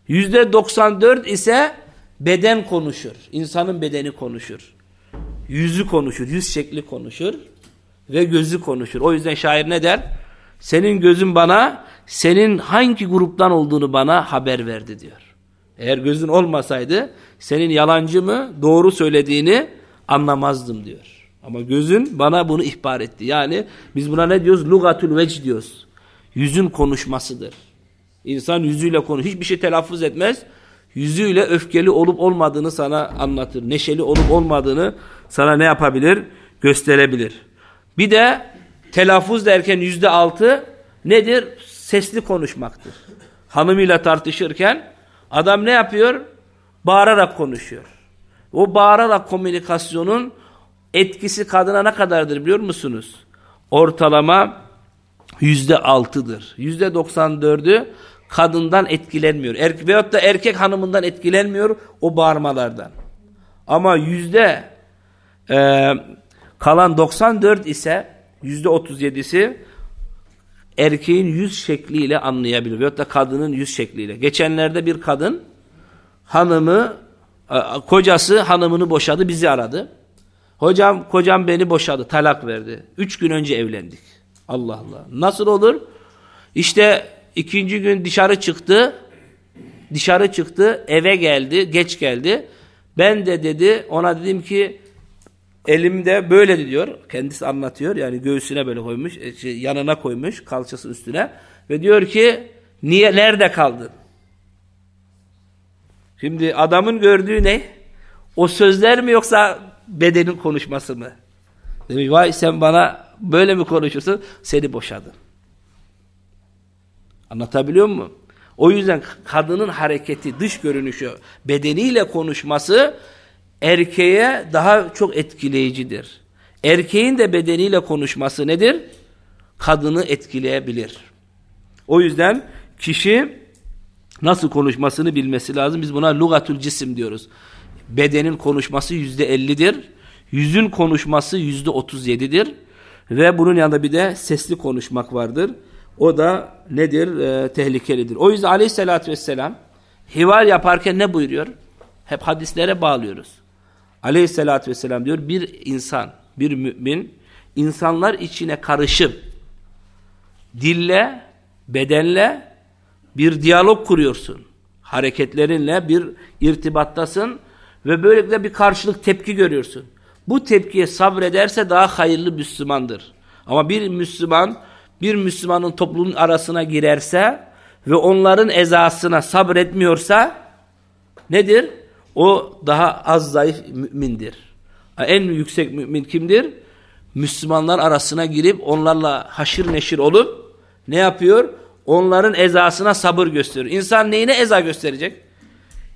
Yüzde doksan dört ise beden konuşur. İnsanın bedeni konuşur. Yüzü konuşur, yüz şekli konuşur ve gözü konuşur. O yüzden şair ne der? Senin gözün bana, senin hangi gruptan olduğunu bana haber verdi diyor. Eğer gözün olmasaydı senin yalancı mı doğru söylediğini anlamazdım diyor. Ama gözün bana bunu ihbar etti. Yani biz buna ne diyoruz? Lugatul vec diyoruz. Yüzün konuşmasıdır. İnsan yüzüyle konuş. Hiçbir şey telaffuz etmez. Yüzüyle öfkeli olup olmadığını sana anlatır. Neşeli olup olmadığını sana ne yapabilir? Gösterebilir. Bir de telaffuz derken yüzde altı nedir? Sesli konuşmaktır. Hanımıyla tartışırken adam ne yapıyor? Bağırarak konuşuyor. O bağırarak komünikasyonun etkisi kadına ne kadardır biliyor musunuz? Ortalama yüzde altıdır. Yüzde doksan dördü kadından etkilenmiyor. Er, veyahut da erkek hanımından etkilenmiyor o bağırmalardan. Ama yüzde e, kalan 94 ise yüzde 37'si erkeğin yüz şekliyle anlayabilir. Veyahut da kadının yüz şekliyle. Geçenlerde bir kadın hanımı, e, kocası hanımını boşadı bizi aradı. Hocam kocam beni boşadı talak verdi. Üç gün önce evlendik. Allah Allah. Nasıl olur? İşte ikinci gün dışarı çıktı. Dışarı çıktı eve geldi geç geldi. Ben de dedi ona dedim ki elimde böyle diyor. Kendisi anlatıyor yani göğsüne böyle koymuş e, şey, yanına koymuş kalçası üstüne. Ve diyor ki niye nerede kaldın? Şimdi adamın gördüğü ne? O sözler mi yoksa bedenin konuşması mı? Demiş vay sen bana böyle mi konuşursun? Seni boşadım. Anlatabiliyor muyum? O yüzden kadının hareketi, dış görünüşü, bedeniyle konuşması erkeğe daha çok etkileyicidir. Erkeğin de bedeniyle konuşması nedir? Kadını etkileyebilir. O yüzden kişi nasıl konuşmasını bilmesi lazım. Biz buna lugatul cisim diyoruz. Bedenin konuşması yüzde ellidir. Yüzün konuşması yüzde otuz yedidir. Ve bunun yanında bir de sesli konuşmak vardır. O da nedir? E, tehlikelidir. O yüzden aleyhissalatü vesselam hivar yaparken ne buyuruyor? Hep hadislere bağlıyoruz. Aleyhissalatü vesselam diyor bir insan, bir mümin insanlar içine karışıp dille, bedenle bir diyalog kuruyorsun. Hareketlerinle bir irtibattasın ve böylelikle bir karşılık tepki görüyorsun. Bu tepkiye sabrederse daha hayırlı Müslümandır. Ama bir Müslüman bir Müslümanın toplumun arasına girerse ve onların ezasına sabretmiyorsa nedir? O daha az zayıf mümindir. En yüksek mümin kimdir? Müslümanlar arasına girip onlarla haşır neşir olup ne yapıyor? Onların ezasına sabır gösteriyor. İnsan neyine eza gösterecek?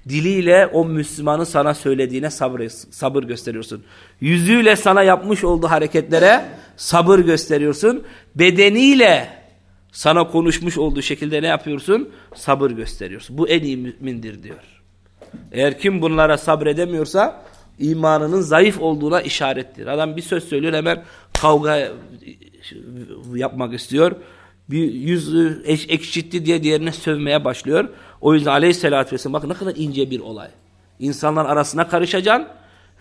Diliyle o Müslümanın sana söylediğine sabır, sabır gösteriyorsun. Yüzüyle sana yapmış olduğu hareketlere sabır gösteriyorsun. Bedeniyle sana konuşmuş olduğu şekilde ne yapıyorsun? Sabır gösteriyorsun. Bu en iyi mümindir diyor. Eğer kim bunlara sabredemiyorsa imanının zayıf olduğuna işarettir. Adam bir söz söylüyor hemen kavga yapmak istiyor. Bir yüzü ekşitti diye diğerine sövmeye başlıyor. O yüzden aleyhissalatü vesselam bak ne kadar ince bir olay. İnsanlar arasına karışacaksın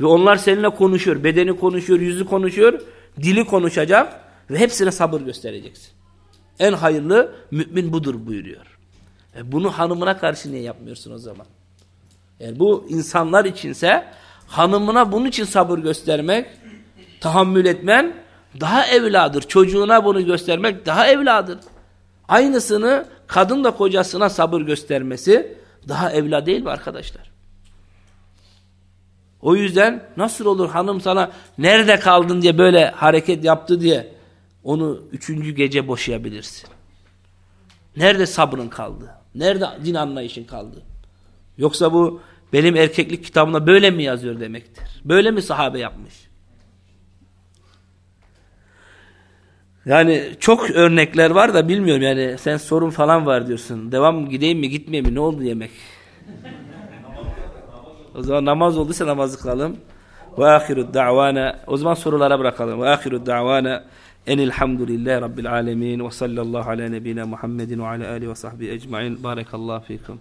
ve onlar seninle konuşuyor. Bedeni konuşuyor, yüzü konuşuyor, dili konuşacak ve hepsine sabır göstereceksin. En hayırlı mümin budur buyuruyor. E bunu hanımına karşı niye yapmıyorsun o zaman? Eğer bu insanlar içinse hanımına bunun için sabır göstermek, tahammül etmen daha evladır. Çocuğuna bunu göstermek daha evladır. Aynısını kadın da kocasına sabır göstermesi daha evla değil mi arkadaşlar? O yüzden nasıl olur hanım sana nerede kaldın diye böyle hareket yaptı diye onu üçüncü gece boşayabilirsin. Nerede sabrın kaldı? Nerede din anlayışın kaldı? Yoksa bu benim erkeklik kitabına böyle mi yazıyor demektir? Böyle mi sahabe yapmış? Yani çok örnekler var da bilmiyorum yani sen sorun falan var diyorsun. Devam gideyim mi gitmeyeyim mi ne oldu yemek? o zaman namaz olduysa namazı kılalım. Ve ahiru da'vana o zaman sorulara bırakalım. Ve ahiru da'vana enilhamdülillahi rabbil alemin ve sallallahu ala nebina Muhammedin ve ala alihi ve sahbihi ecmain. Barakallahu fikum.